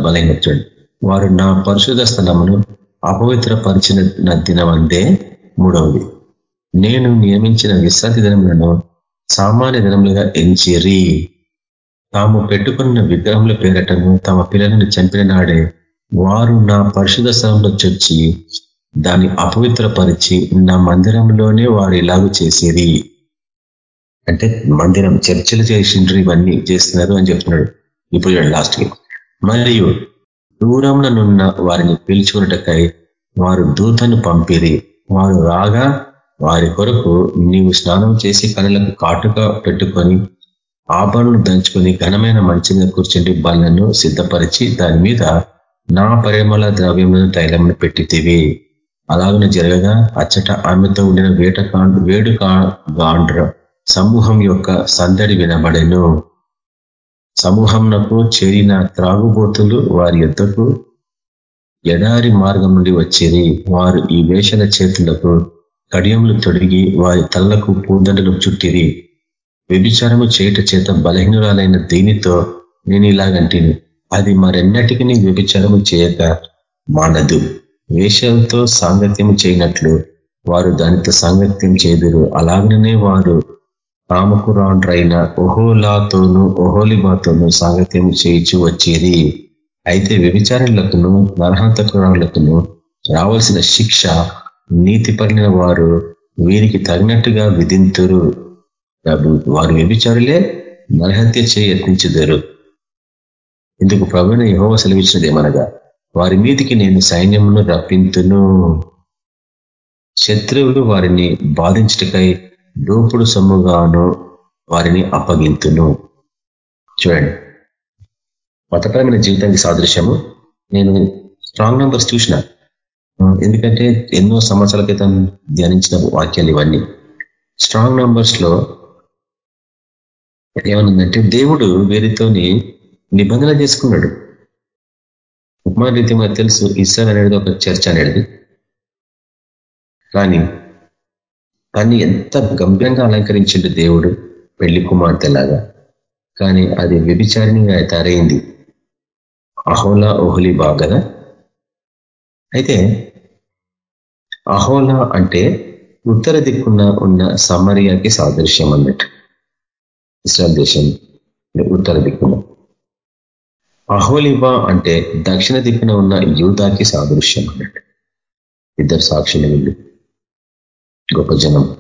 బలైన చూడండి వారు నా పరిశుధ స్థలమును అపవిత్రపరిచిన దినమందే మూడవది. నేను నియమించిన విశ్రాంతి దినములను సామాన్య దినములుగా ఎంచిరి. తాము పెట్టుకున్న విగ్రహముల పేరటను తమ పిల్లలను చంపిన నాడే వారు నా పరిశుధ స్థలంలో చొచ్చి దాన్ని అపవిత్రపరిచి నా మందిరంలోనే వారు ఇలాగ చేసేది అంటే మందిరం చర్చలు చేసిండ్రు ఇవన్నీ చేస్తున్నారు అని చెప్తున్నాడు ఇప్పుడు లాస్ట్కి మరియు దూరంలోనున్న వారిని పిలుచుకున్నటకై వారు దూతను పంపిరి. వారు రాగా వారి కొరకు నీవు స్నానం చేసి కనులకు కాటుగా పెట్టుకొని ఆభరణలు దంచుకొని ఘనమైన మంచి మీద కూర్చుండి బళ్ళను సిద్ధపరిచి దాని మీద నా పరిమళ ద్రవ్యములను తైలమును పెట్టితివి. అలాగనే జరగగా అచ్చట ఆమెతో ఉండిన వేట వేడు గాండ్ర సమూహం యొక్క సందడి వినబడెను. సమూహంనకు చేరిన త్రాగుబోతులు వారి యుద్ధకు ఎడారి మార్గం నుండి వచ్చేది వారు ఈ వేషల చేతులకు కడియములు తొడిగి వారి తలకు పూదండలు చుట్టిరి. వ్యభిచారము చేయట చేత బలహీనురాలైన దీనితో నేను ఇలాగంటిని? అది మరెన్నటికీ వ్యభిచారము చేయక మానదు. వేషంతో సాంగత్యము చేయనట్లు వారు దానితో సాంగత్యం చేదురు. అలాగనే వారు తామకు రాండ్రైన ఓహోలాతోనూ సాంగత్యం చేయించి వచ్చేది. అయితే వ్యభిచారులకును నరహంతకురాళ్ళకును రావాల్సిన శిక్ష నీతి పడిన వారు వీరికి తగినట్టుగా విధింతురు. వారు వ్యభిచారులే నరహత్య చేయ ఇందుకు ప్రభుత్వ యహోవ సెలవిచ్చినది ఏమనగా వారి మీదికి నేను సైన్యమును రప్పింతును. శత్రువులు వారిని బాధించటకై దోపుడు సొమ్ముగాను వారిని అప్పగింతును. చూడండి. మతపరమైన జీవితానికి సాదృశ్యము. నేను స్ట్రాంగ్ నెంబర్స్ చూసిన. ఎందుకంటే ఎన్నో సంవత్సరాల క్రితం ధ్యానించిన వాక్యాలు ఇవన్నీ. స్ట్రాంగ్ నంబర్స్లో ఏమనుందంటే దేవుడు వీరితోని నిబంధన చేసుకున్నాడు. ఉపమాన రీతి మనకు తెలుసు ఇస్రాయల్ అనేది ఒక చర్చ అనేది. కానీ దాన్ని ఎంత గంభీరంగా అలంకరించిండు దేవుడు పెళ్ళి కుమార్తెలాగా. కానీ అది వ్యభిచారిణిగా తయారైంది. అహోలా ఓహ్లీ బాగదా అయితే అహోలా అంటే ఉత్తర దిక్కున ఉన్న సమరియాకి సాదృశ్యం అన్నట్టు. ఇస్రాయల్ దేశం ఉత్తర దిక్కున. అహోలిబా అంటే దక్షిణ దిక్కున ఉన్న యూతాకి సాదృశ్యం అన్నట్టు. ఇద్దరు సాక్షులు వీళ్ళు. గొప్ప జనం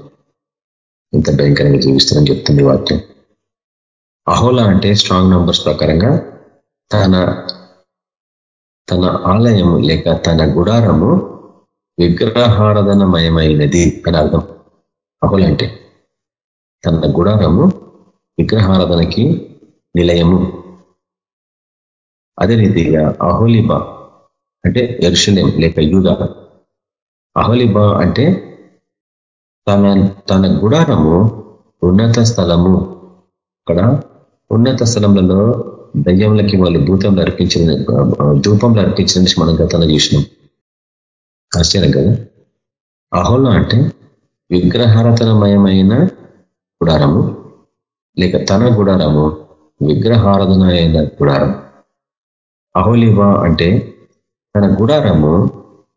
ఇంత భయంకరంగా జీవిస్తారని చెప్తుంది వాక్యం. అహోలా అంటే స్ట్రాంగ్ నంబర్స్ ప్రకారంగా తన తన ఆలయము లేక తన గుడారము విగ్రహారాధనమయమైనది అని అర్థం. అహోల అంటే తన గుడారము విగ్రహారాధనకి నిలయము. అదే రీతిగా అహోలిబా అంటే ఎర్షలేం లేక యూద. అహోలిబా అంటే తన తన గుడారము ఉన్నత స్థలము. అక్కడ ఉన్నత స్థలములలో దయ్యములకి వాళ్ళు భూతంలో అర్పించిన ధూపంలో అర్పించిన మనం గతంలో చూసినాం. ఆశ్చర్యం కదా? అహోలా అంటే విగ్రహారతనమయమైన గుడారము లేక తన గుడారము విగ్రహారాధన అయిన గుడారం. అహోలివా అంటే తన గుడారము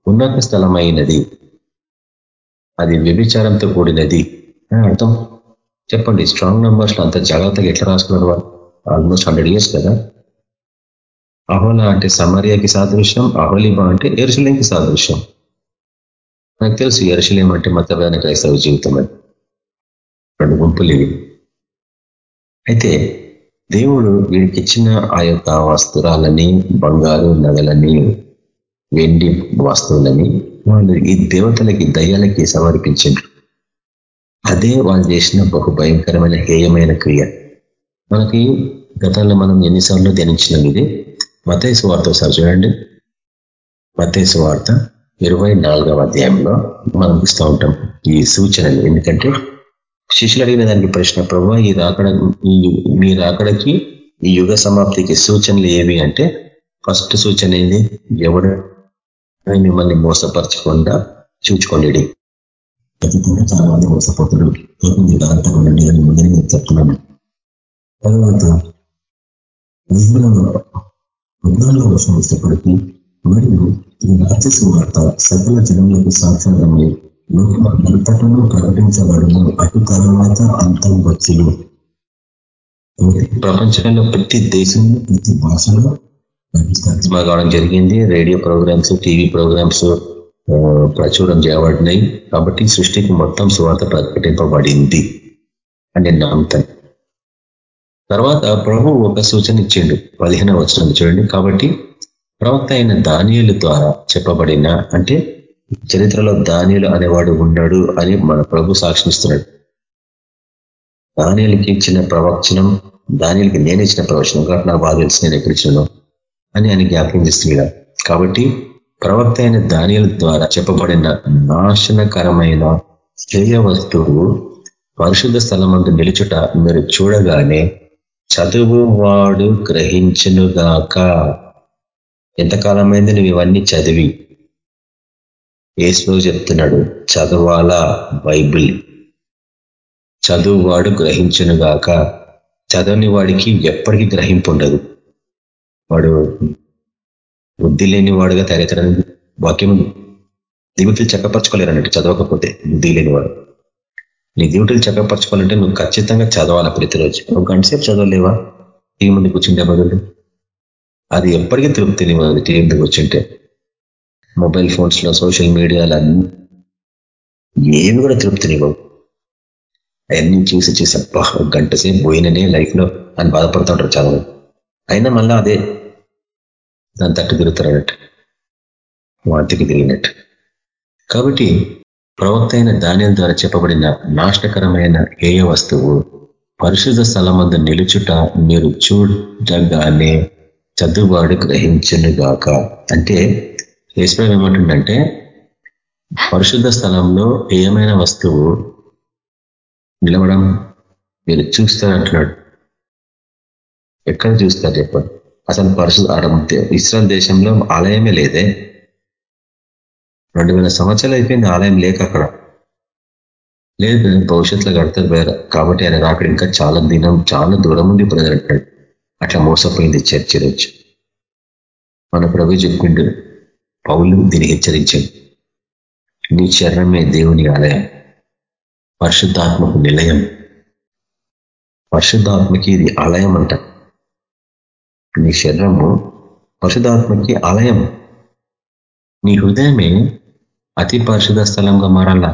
ఉన్నత స్థలమైనది. అది వ్యభిచారంతో కూడినది. అర్థం? చెప్పండి స్ట్రాంగ్ నంబర్స్ అంత జాగ్రత్తగా ఎట్లా రాసుకున్నారు వాళ్ళు? ఆల్మోస్ట్ హండ్రెడ్ ఇయర్స్ కదా? అహోలా అంటే సమరియాకి సాదృశ్యం అహోలిబా అంటే ఎరుసలేంకి సాదృశ్యం. నాకు తెలుసు ఎరుసలేం అంటే మతపరమైన క్రైస్తవ జీవితం అది. రెండు గుంపులు ఇవి. అయితే దేవుడు వీడికి ఇచ్చిన ఆ యొక్క వస్త్రాలని బంగారు నగలని వెండి వస్తువులని ఈ దేవతలకి దయ్యాలకి సమర్పించారు అదే వాళ్ళు చేసిన బహు భయంకరమైన హేయమైన క్రియ. మనకి గతంలో మనం ఎన్నిసార్లు ధ్యానించినాం ఇది. మతేసు వార్త ఒకసారి చూడండి. మతేసు వార్త ఇరవై నాలుగవ అధ్యాయంలో మనం ఇస్తూ ఉంటాం ఈ సూచనలు. ఎందుకంటే శిష్యులు అడిగిన దానికి ప్రశ్న ప్రభావ ఈ రాకడ మీ రాకడకి ఈ యుగ సమాప్తికి సూచనలు ఏవి? అంటే ఫస్ట్ సూచన ఏంది? ఎవడు మిమ్మల్ని మోసపరచకుండా చూచుకోండి ఖచ్చితంగా చాలా మంది మోసపోతారు మీరు జాగ్రత్తగా ఉండండి అని ముందని నేను చెప్తున్నాను. తర్వాత ఉగ్రంలో వర్షం వచ్చేప్పటికీ మరియు ఈ రాక్షసు వార్త సకల జనములకు సాక్షాత్మై అంతటను ప్రకటించబడము అటు తర్వాత అంతం వచ్చును ప్రపంచంలో ప్రతి దేశంలో ప్రతి భాషలో తర్జుమా కావడం జరిగింది. రేడియో ప్రోగ్రామ్స్ టీవీ ప్రోగ్రామ్స్ ప్రచురం చేయబడినాయి. కాబట్టి సృష్టికి మొత్తం సువార్త ప్రకటింపబడింది అని నేను నమ్ముతాను. తర్వాత ప్రభు ఒక సూచన ఇచ్చిండు. పదిహేను వచ్చిన చూడండి. కాబట్టి ప్రవక్త అయిన దానియుల ద్వారా చెప్పబడిన అంటే చరిత్రలో దానియులు అనేవాడు ఉన్నాడు అని మన ప్రభు సాక్షిస్తున్నాడు దానియులకి ఇచ్చిన ప్రవచనం దానియులకి నేను ఇచ్చిన ప్రవచనం కాబట్టి నాకు బాగా తెలిసి నేను ఎక్కడిచ్చినాను అని ఆయన జ్ఞాపకం చేస్తున్నాడు. కాబట్టి ప్రవక్త అయిన దానియుల ద్వారా చెప్పబడిన నాశనకరమైన శ్రేయ వస్తువు పరిశుద్ధ స్థలమందు నిలుచుట మీరు చూడగానే చదువు వాడు గ్రహించునుగాక ఎంతకాలమైంది నువ్వు ఇవన్నీ చదివి? ఏసులో చెప్తున్నాడు చదవాలా బైబిల్? చదువువాడు గ్రహించునుగాక చదవని వాడికి ఎప్పటికీ గ్రహింపు ఉండదు. వాడు బుద్ధి లేని వాడుగా తయారవుతాడని వాక్యం దివితులు చక్కపరచుకోలేరు అన్నట్టు చదవకపోతే బుద్ధి లేనివాడు. నీ దివిటులు చక్కపరచుకోవాలంటే నువ్వు ఖచ్చితంగా చదవాలి ప్రతిరోజు. ఒక గంట సేపు చదవలేవా? టీవీ ముందు కూర్చుంటే బదులు అది ఎప్పటికీ తృప్తి నివ్వదు టీవీ ముందు కూర్చుంటే మొబైల్ ఫోన్స్లో సోషల్ మీడియాలో ఏమి కూడా తృప్తినివ్వవు అవన్నీ చూసి చూసి అబ్బా ఒక గంట సేపు పోయిననే లైఫ్లో అని బాధపడుతూ ఉంటారు చాలా అయినా మళ్ళా అదే దాని తట్టు తిరుగుతారు అన్నట్టు వాటికి తిరిగినట్టు. కాబట్టి ప్రవక్త అయిన ధాన్యం ద్వారా చెప్పబడిన నాశనకరమైన హేయ వస్తువు పరిశుద్ధ స్థలమందు నిలుచుట మీరు చూడగానే చదువువాడు గ్రహించనుగాక అంటే ఈశ్వరం ఏమంటుండంటే పరిశుద్ధ స్థలంలో ఏమైన వస్తువు నిలవడం మీరు చూస్తారంటున్నాడు. ఎక్కడ చూస్తారు చెప్పండి. అసలు పరిశుద్ధ ఇస్రాయల్ దేశంలో ఆలయమే లేదే. రెండు వేల సంవత్సరాలు అయిపోయింది ఆలయం లేక అక్కడ. లేదు భవిష్యత్తులో కడతారు వేరే. కాబట్టి ఆయన రాకడ ఇంకా చాలా దినం చాలా దూరం ఉంది బ్రదర్ అంటాడు అట్లా మోసపోయింది చర్చి రోజు మన ప్రభు చెప్పిండు పౌలు దీన్ని హెచ్చరించాడు. నీ చరణమే దేవుని ఆలయం. పరిశుద్ధాత్మకు నిలయం. పరిశుద్ధాత్మకి ఇది ఆలయం అంట. నీ శరీరము పరిశుధాత్మకి ఆలయం. నీ హృదయమే అతి పరిశుధ స్థలంగా మారాల?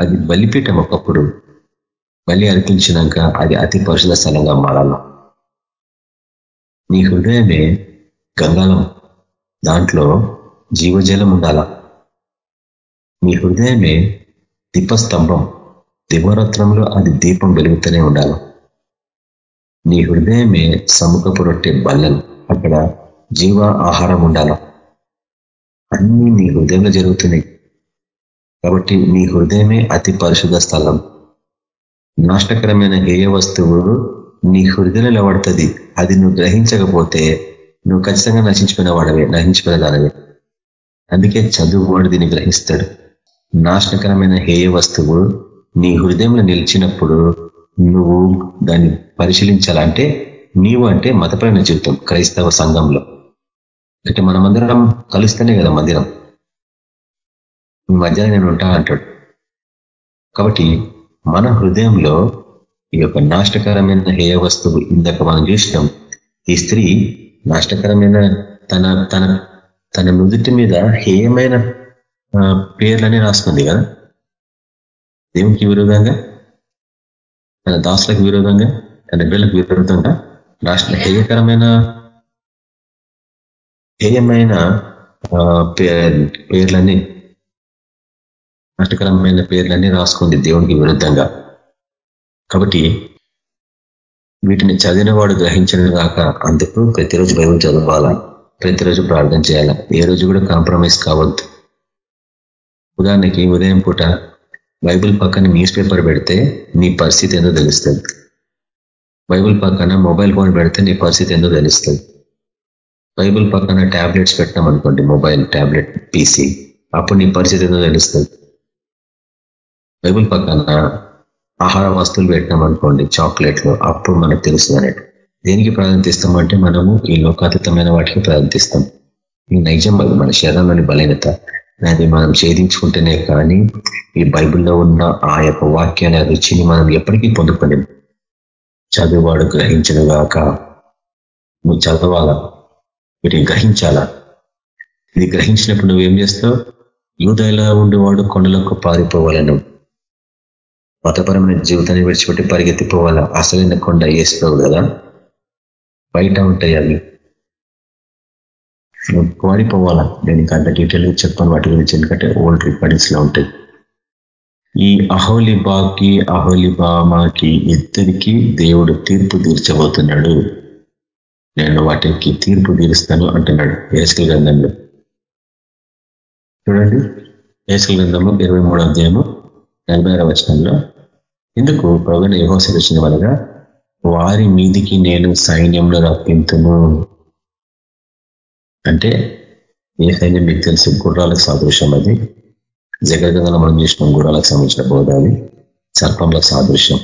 అది బలిపీఠం ఒకప్పుడు బలి అర్పించినాక అది అతి పరిశుధ స్థలంగా మారాల? నీ హృదయమే గంగాలం దాంట్లో జీవజలం ఉండాల? నీ హృదయమే దీపస్తంభం దివరత్నంలో అది దీపం వెలుగుతూనే ఉండాలి? నీ హృదయమే సముఖపు రొట్టె బల్లలు. అక్కడ జీవ ఆహారం ఉండాల. అన్నీ నీ హృదయంలో జరుగుతున్నాయి. కాబట్టి నీ హృదయమే అతి పరిశుద్ధ స్థలం. నాష్టకరమైన హేయ వస్తువు నీ హృదయంలో పడుతుంది అది నువ్వు గ్రహించకపోతే నువ్వు ఖచ్చితంగా నశించుకునే వాడవే నశించుకునే దానివే. అందుకే చదువువాడు దీన్ని గ్రహిస్తాడు. నాశనకరమైన హేయ వస్తువు నీ హృదయంలో నిలిచినప్పుడు నువ్వు దాన్ని పరిశీలించాలంటే నీవు అంటే మతపరమైన జీవితం క్రైస్తవ సంఘంలో. అంటే మనమందరం కలుస్తేనే కదా మందిరం. ఈ మధ్యాహ్నం నేను ఉంటా అంటాడు. కాబట్టి మన హృదయంలో ఈ యొక్క నాష్టకరమైన హేయ వస్తువు ఇందాక మనం చూసినాం. ఈ స్త్రీ నాష్టకరమైన తన తన తన నుదుటి మీద హేయమైన పేర్లనే రాసుకుంది కదా. దేవునికి విరోధంగా? తన దాసులకు విరోధంగా తన బిడ్డలకు విరోధంగా రాసిన హేయకరమైన హేయమైన పేర్లన్నీ నష్టకరమైన పేర్లన్నీ రాసుకుంది దేవునికి విరుద్ధంగా. కాబట్టి వీటిని చదివినవాడు గ్రహించడం కాక అందుకు ప్రతిరోజు బైబుల్ చదవాలా ప్రతిరోజు ప్రార్థన చేయాలా? ఏ రోజు కూడా కాంప్రమైజ్ కావద్దు. ఉదాహరణకి ఉదయం పూట బైబుల్ పక్కన న్యూస్ పేపర్ పెడితే నీ పరిస్థితి ఏందో తెలుస్తుంది. బైబుల్ పక్కన మొబైల్ ఫోన్ పెడితే నీ పరిస్థితి ఏందో తెలుస్తుంది. బైబుల్ పక్కన ట్యాబ్లెట్స్ పెట్టినాం అనుకోండి మొబైల్ ట్యాబ్లెట్ పీసీ అప్పుడు నీ పరిస్థితి ఏందో తెలుస్తుంది. బైబుల్ పక్కన ఆహార వస్తువులు పెట్టినాం అనుకోండి చాక్లెట్లు అప్పుడు మనకు తెలుస్తుంది అన్నట్టు దేనికి ప్రాధాన్యత మనము ఈ లోకాతీతమైన వాటికి ప్రాధాన్యతిస్తాం. ఈ నైజం మన శరీరంలోని బలహీనత అది మనం ఛేదించుకుంటేనే కానీ ఈ బైబిల్లో ఉన్న ఆ యొక్క వాక్యాల రుచిని మనం ఎప్పటికీ పొందుకోలేము చదువువాడు గ్రహించనుగాక నువ్వు చదవాలా? వీటిని గ్రహించాలా? ఇది గ్రహించినప్పుడు నువ్వేం చేస్తావు? యూదయలా ఉండేవాడు కొండలకు పారిపోవాలను మతపరమైన జీవితాన్ని విడిచిపెట్టి పరిగెత్తిపోవాలా? అసలైన కొండ వేస్తావు కదా? బయట ఉంటాయి అవి పారిపోవాలా నేను ఇంకా అంత డీటెయిల్గా చెప్పాను వాటి గురించి ఎందుకంటే ఓల్డ్ రికార్డింగ్స్లో ఉంటాయి. ఈ అహోలిబాకి అహోలిబామాకి ఇద్దరికి దేవుడు తీర్పు తీర్చబోతున్నాడు. నేను వాటికి తీర్పు తీరుస్తాను అంటున్నాడు ఏసుకల గ్రంథంలో. చూడండి ఏసుకల గ్రంథము ఇరవై మూడో అధ్యాయము నలభై ఆరో వచనంలో. ఎందుకు ప్రభుని యహోస వచ్చిన వలగా వారి మీదికి నేను సైన్యంలో రప్పింతును. అంటే ఏ సైన్యం మీకు తెలుసు గుర్రాలకు సాదృశ్యం అది? జగద్గంలో మనం చేసిన గుర్రాలకు సంబంధించిన బోధాలు సర్పంలకు సాదృశ్యం.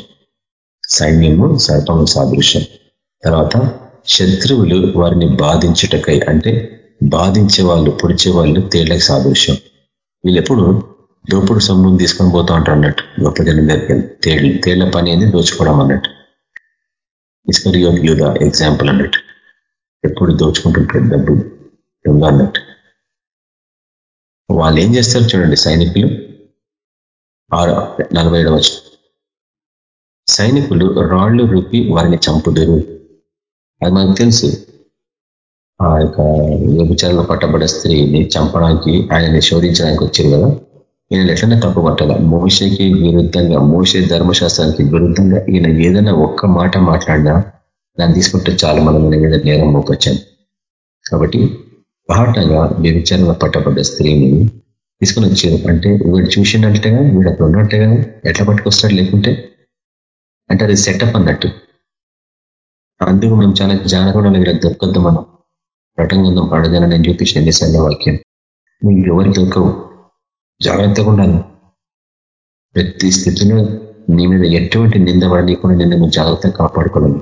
సైన్యము సర్పంలకు సాదృశ్యం. తర్వాత శత్రువులు వారిని బాధించుటకై అంటే బాధించే వాళ్ళు పొడిచే వాళ్ళు తేళ్ళకు సాదృశ్యం. వీళ్ళు ఎప్పుడు దోపుడు సొమ్మును తీసుకొని పోతా ఉంటారు అన్నట్టు. గొప్ప జనం దగ్గరికి తేళ్ళు తేళ్ళ పని అనేది దోచుకోవడం అన్నట్టు. ఇస్కరియో యూధ ఎగ్జాంపుల్ అన్నట్టు. ఎప్పుడు దోచుకుంటుంటారు డబ్బు దొంగ అన్నట్టు వాళ్ళు ఏం చేస్తారు చూడండి సైనికులు? ఆరు నలభై ఏడవ సైనికులు రాళ్ళు రూపి వారిని చంపుదురు. అది మనకు తెలుసు. ఆ యొక్క వ్యభిచారంలో పట్టబడ్డ స్త్రీని చంపడానికి ఆయనని శోధించడానికి వచ్చారు కదా. ఈయన ఎట్లనే తప్పు పట్టాల. మోషకి విరుద్ధంగా మోసే ధర్మశాస్త్రానికి విరుద్ధంగా ఈయన ఏదైనా ఒక్క మాట మాట్లాడినా దాన్ని తీసుకుంటే చాలా మనం మీద నేరం మోపొచ్చాను కాబట్టి పాటగా వ్యభిచారంలో పట్టబడ్డ స్త్రీని తీసుకుని వచ్చారు. అంటే వీడు చూసినట్టుగా వీడు అక్కడ ఉన్నట్టుగా ఎట్లా పట్టుకొస్తాడు లేకుంటే? అంటే అది సెటప్ అన్నట్టు. అందుకు మనం చాలా జానకుండా వీళ్ళకి దొరకద్దు మనం. రటంగంధం పాడదని నేను చూపించిన ఎన్నిసార్లు వాక్యం. నీకు ఎవరు దొరకవు. జాగ్రత్తగా ఉండాలి. ప్రతి స్థితిలో నీ మీద ఎటువంటి నింద కూడా నిన్ను జాగ్రత్తగా కాపాడుకోవాలి.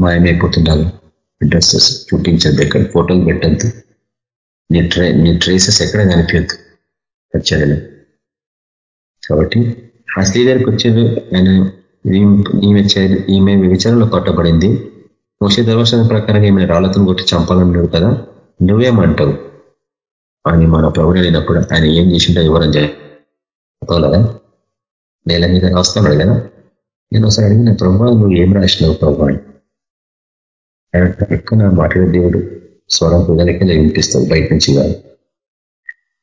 మాయమైపోతుండాలి. డ్రెస్సెస్ చూపించద్దు ఎక్కడ ఫోటోలు పెట్టద్దు. నీ ట్రే నీ ట్రేసెస్ ఎక్కడ కనిపించద్దు. వచ్చేది కాబట్టి ఆ స్త్రీ దగ్గరికి వచ్చేది ఆయన ఈమె ఈమె విచారణలో కొట్టబడింది. మోసే దర్శనం ప్రకారం ఈమె రాళ్ళతో కొట్టి చంపాలన్నాడు కదా నువ్వేమంటావు? అని మన ప్రభుడు లేనప్పుడు ఆయన ఏం చేసిండో ఎవరని చెప్పగలరా? నేల మీద రాస్తున్నాడు కదా. నేను ఒకసారి అడిగిన ప్రభావ నువ్వు ఏం రాసినావు ప్రభావ ఎక్కడ మాట్లాడే దేవుడు స్వరం బృజలకైనా వినిపిస్తుంది బయట నుంచి కాదు.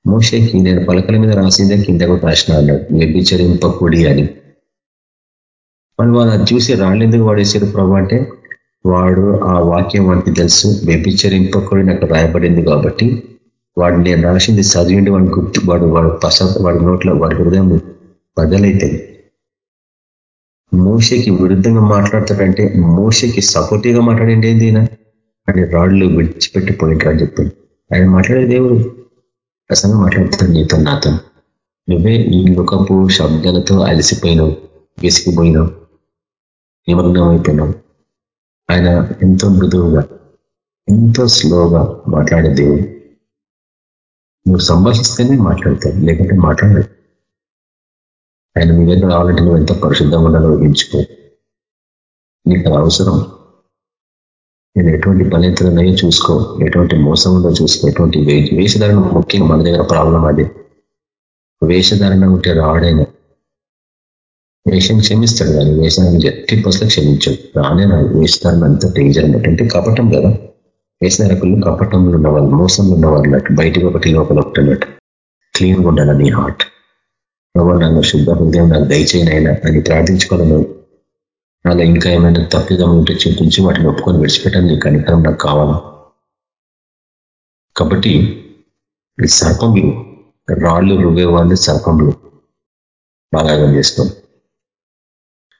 మోషేకి నేను పలకల మీద రాసిందే కింద కూడా రాసిన అన్నాడు వ్యభిచరింపకుడి అని. వాళ్ళు వాళ్ళు చూసి రాళ్ళెందుకు వాడేసారు ప్రభు అంటే వాడు ఆ వాక్యం వాడికి తెలుసు వ్యభిచరింపకుడి నాకు రాయబడింది కాబట్టి వాడు నేను రాసింది చదివిండి వాడిని గుర్తు వాడు వాడు పస వాడి నోట్లో వాడి హృదయం బదలైతే మోషకి విరుద్ధంగా మాట్లాడతాడంటే మోషకి సపోర్టివ్గా మాట్లాడింది ఏందినా అని రాళ్ళు విడిచిపెట్టి పోయింటారు అని చెప్పి ఆయన మాట్లాడే దేవుడు. ప్రసంగం మాట్లాడుతాడు నీతో నాతో. నువ్వే ఈ లోకపు శబ్దాలతో అలసిపోయినావు విసిగిపోయినావు నిమగ్నం అయిపోయినావు ఆయన ఎంతో మృదువుగా ఎంతో స్లోగా మాట్లాడే దేవుడు. నువ్వు సంభాషిస్తేనే మాట్లాడతావు లేకుంటే మాట్లాడలేదు ఆయన మీ దగ్గర రావాలంటే నువ్వు ఎంత పరిశుద్ధంగా ఉండాలో ఊహించుకో నీకు అవసరం. నేను ఎటువంటి బలహీనతలు ఉన్నాయో చూసుకో ఎటువంటి మోసం ఉందో చూసుకో ఎటువంటి వేషధారణ ముఖ్యంగా మన దగ్గర ప్రాబ్లం అదే. వేషధారణ ఉంటే రాడైనా వేషం క్షమిస్తాడు కానీ వేషధారణ ఎట్టి పసులు క్షమించాడు. రానే రాదు. వేషధారణ అంత డేంజర్ అన్నట్టు. అంటే కపటం కదా. వేషధారకులు కపటంలో ఉన్నవాళ్ళు మోసంలో ఉన్నవాళ్ళు బయటకు ఒకటి లోపల ఒకటి అన్నట్టు. క్లీన్గా ఉండాలి నీ హార్ట్ ప్రభావ నన్ను శుద్ధ హృదయం నాకు దయచేయనైనా అని ప్రార్థించుకోవడం అలా ఇంకా ఏమైనా తప్పిదం ఉంటే చూపించి వాటిని ఒప్పుకొని విడిచిపెట్టాలి నీకు కనికరం నాకు కావాలా? కాబట్టి ఈ సర్పములు రాళ్ళు రువే సర్పంలు సర్పములు. బాగా అర్థం చేసుకోండి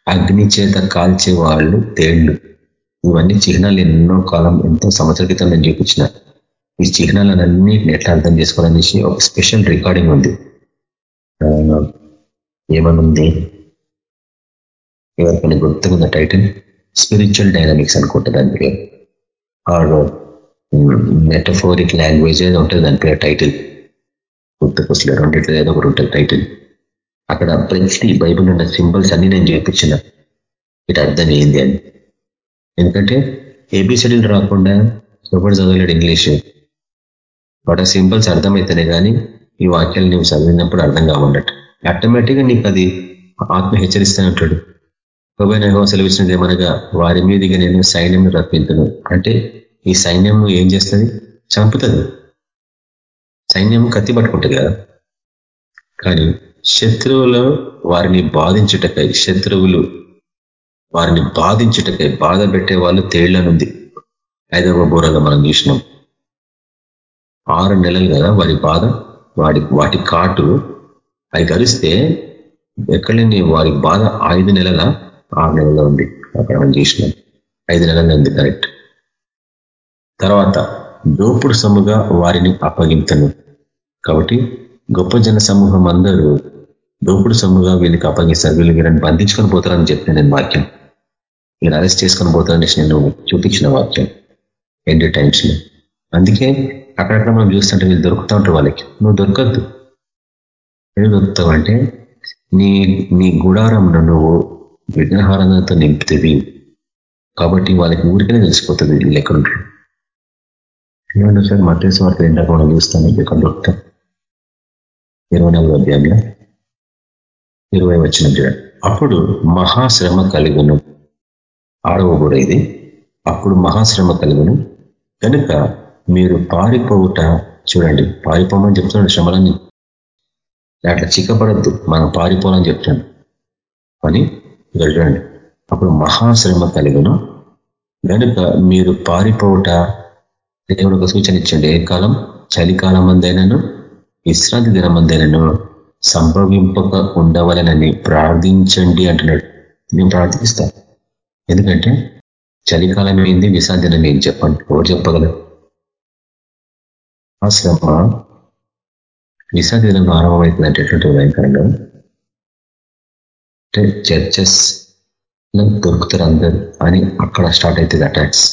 అగ్ని చేత కాల్చే వాళ్ళు తేళ్ళు. ఇవన్నీ చిహ్నాలు ఎన్నో కాలం ఎంతో సంవత్సర క్రితం నేను చూపించిన. ఈ చిహ్నాలన్నింటిని ఎట్లా అర్థం చేసుకోవాలనేసి ఒక స్పెషల్ రికార్డింగ్ ఉంది. ఏమనుంది? ఎవరికైనా గుర్తుకున్న టైటిల్? స్పిరిచువల్ డైనమిక్స్ అనుకుంటా దాని పేరు. ఆర్ మెటఫోరిక్ లాంగ్వేజ్ ఏదో ఉంటుంది దాని పేరు టైటిల్. గుర్తుకొస్తలే రెండిట్లో ఏదో ఒకటి ఉంటుంది టైటిల్. అక్కడ ప్రతి బైబుల్ ఉన్న సింబల్స్ అన్ని నేను చూపించిన. ఇటు అర్థం ఏంది అని. ఎందుకంటే ఏబిసిడీలు రాకుండా ఎవరు చదవలేడు ఇంగ్లీష్. వాటి సింబల్స్ అర్థమవుతున్నాయి కానీ ఈ వాక్యాలు నువ్వు చదివినప్పుడు అర్థం కావన్నట్టు. ఆటోమేటిక్గా నీకు అది ఆత్మ హెచ్చరిస్తానంటాడు ప్రభుత్వ హోమ ఏమనగా వారి మీదుగా నేను సైన్యం రప్పించను అంటే ఈ సైన్యం ఏం చేస్తుంది? చంపుతుంది. సైన్యం కత్తి పట్టుకుంటుంది కదా. కానీ శత్రువులు వారిని బాధించుటకై శత్రువులు వారిని బాధించుటకై బాధ పెట్టే వాళ్ళు తేళ్ళనుంది. ఐదవ బోరగా మనం చూసినాం. ఆరు నెలలు కదా వారి బాధ. వాడి వాటి కాటు అవి గరిస్తే ఎక్కడలేని వారి బాధ ఐదు నెలల ఆరు నెలల ఉంది అక్కడ మనం చూసినాం ఐదు నెలల ఉంది కరెక్ట్ తర్వాత దోపుడు సమ్ముగా వారిని అప్పగింతను కాబట్టి గొప్ప జన సమూహం అందరూ దోపుడు సమ్ముగా వీళ్ళకి అప్పగిస్తారు. వీళ్ళు వీళ్ళని బంధించుకొని పోతారని చెప్పిన నేను వాక్యం. వీళ్ళు అరెస్ట్ చేసుకొని పోతారని నేను చూపించిన వాక్యం. ఎన్ని టైమ్స్ అందుకే అక్కడక్కడ మనం చూస్తుంటే వీళ్ళు దొరుకుతూ ఉంటారు వాళ్ళకి. నువ్వు దొరకద్దు. ఏం దొరుకుతావు అంటే నీ నీ గుడారంను నువ్వు విఘ్నహారంతో నింపుతుంది కాబట్టి వాళ్ళకి ఊరికనే తెలిసిపోతుంది వీళ్ళు ఎక్కడుంటారు ఏమన్నా సార్? మధ్యస్థ వార్త ఎండాక మనం చూస్తాను ఇక్కడ దొరుకుతాం ఇరవై నాలుగు అధ్యాయంలో ఇరవై వచ్చిన చూడండి. అప్పుడు మహాశ్రమ కలుగును. ఆరవ కూడా ఇది. అప్పుడు మహాశ్రమ కలుగును. కనుక మీరు పారిపోవుట చూడండి. పారిపోమని చెప్తున్నాడు శ్రమలని అట్లా చిక్కపడద్దు. మనం పారిపోవాలని చెప్తాను అని ఇక్కడ చూడండి. అప్పుడు మహాశ్రమ కలుగును. కనుక మీరు పారిపోవుట దేవుడు ఒక సూచన ఇచ్చండి. ఏ కాలం? చలికాలం అందైనను విశ్రాంతి దినమందైనను సంభవింపక ఉండవలనని ప్రార్థించండి అంటున్నాడు. నేను ప్రార్థిస్తాను ఎందుకంటే చలికాలం ఏంది విశ్రాంతి దినం ఏం చెప్పండి. ఎవరు చెప్పగలరు? ఆ శ్రమ విశ్రాంతి దినం ఆరంభమవుతుందంటే ఎటువంటి భయంకరంగా? అంటే చర్చెస్ దొరుకుతారు అందరు అని అక్కడ స్టార్ట్ అవుతుంది అటాక్స్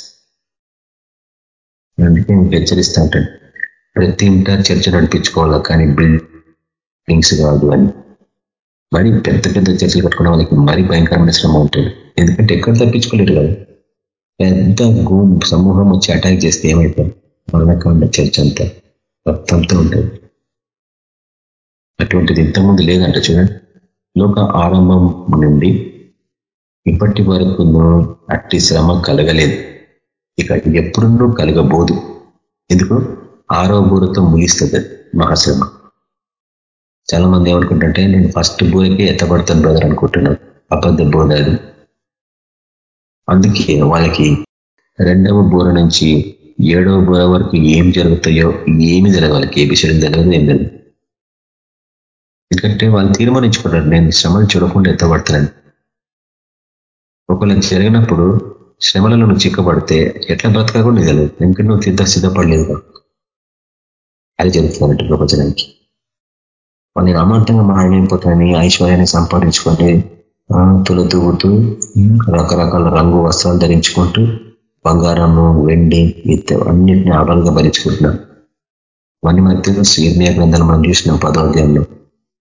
అందుకే మీకు హెచ్చరిస్తూ ఉంటాను. ప్రతి ఇంటర్ చర్చ నడిపించుకోవాలా కానీ బిల్డింగ్స్ కాదు అని. మరి పెద్ద పెద్ద చర్చలు కట్టుకున్న వాళ్ళకి మరీ భయంకరమైన శ్రమ ఉంటుంది. ఎందుకంటే ఎక్కడ తప్పించుకోలేరు కదా. పెద్ద గూ సమూహం వచ్చి అటాక్ చేస్తే ఏమైపోయింది మరణకాండ చర్చ అంతా. రక్తంతో ఉంటుంది. అటువంటిది ఇంతకుముందు లేదంట చూడండి. లోక ఆరంభం నుండి ఇప్పటి వరకు అట్టి శ్రమ కలగలేదు. ఇక ఎప్పుడున్నూ కలగబోదు. ఎందుకు? ఆరో బూరతో ముగిస్తుంది మహాశ్రమ. చాలా మంది ఏమనుకుంటుంటే నేను ఫస్ట్ బూరకే ఎత్తబడతాను బ్రదర్ అనుకుంటున్నాను. అబద్ధ బోధ అది. అందుకే వాళ్ళకి రెండవ బూర నుంచి ఏడవ బూర వరకు ఏం జరుగుతాయో ఏమి తెలియదు వాళ్ళకి ఏ విషయం తెలియదు ఏం తెలియదు ఎందుకంటే వాళ్ళు తీర్మానించుకున్నారు నేను శ్రమలు చూడకుండా ఎత్తబడతానని. ఒకవేళ జరిగినప్పుడు శ్రమలలో నువ్వు చిక్కబడితే ఎట్లా బ్రతకా కూడా నీకు తెలియదు. ఎందుకంటే నువ్వు తీర్థ సిద్ధపడలేదు అది జరుగుతుందంటే ప్రపంచానికి. వాళ్ళు అమాంతంగా మాయమైపోతాయని ఐశ్వర్యాన్ని సంపాదించుకొని తులదూగుతూ రకరకాల రంగు వస్త్రాలు ధరించుకుంటూ బంగారము వెండి ఇత్త అన్నింటినీ ఆభరణంగా భరించుకుంటున్నాం. అవన్నీ మధ్యలో సీర్మీయ గ్రంథాలు మనం చూసినాం పదోధ్యాయంలో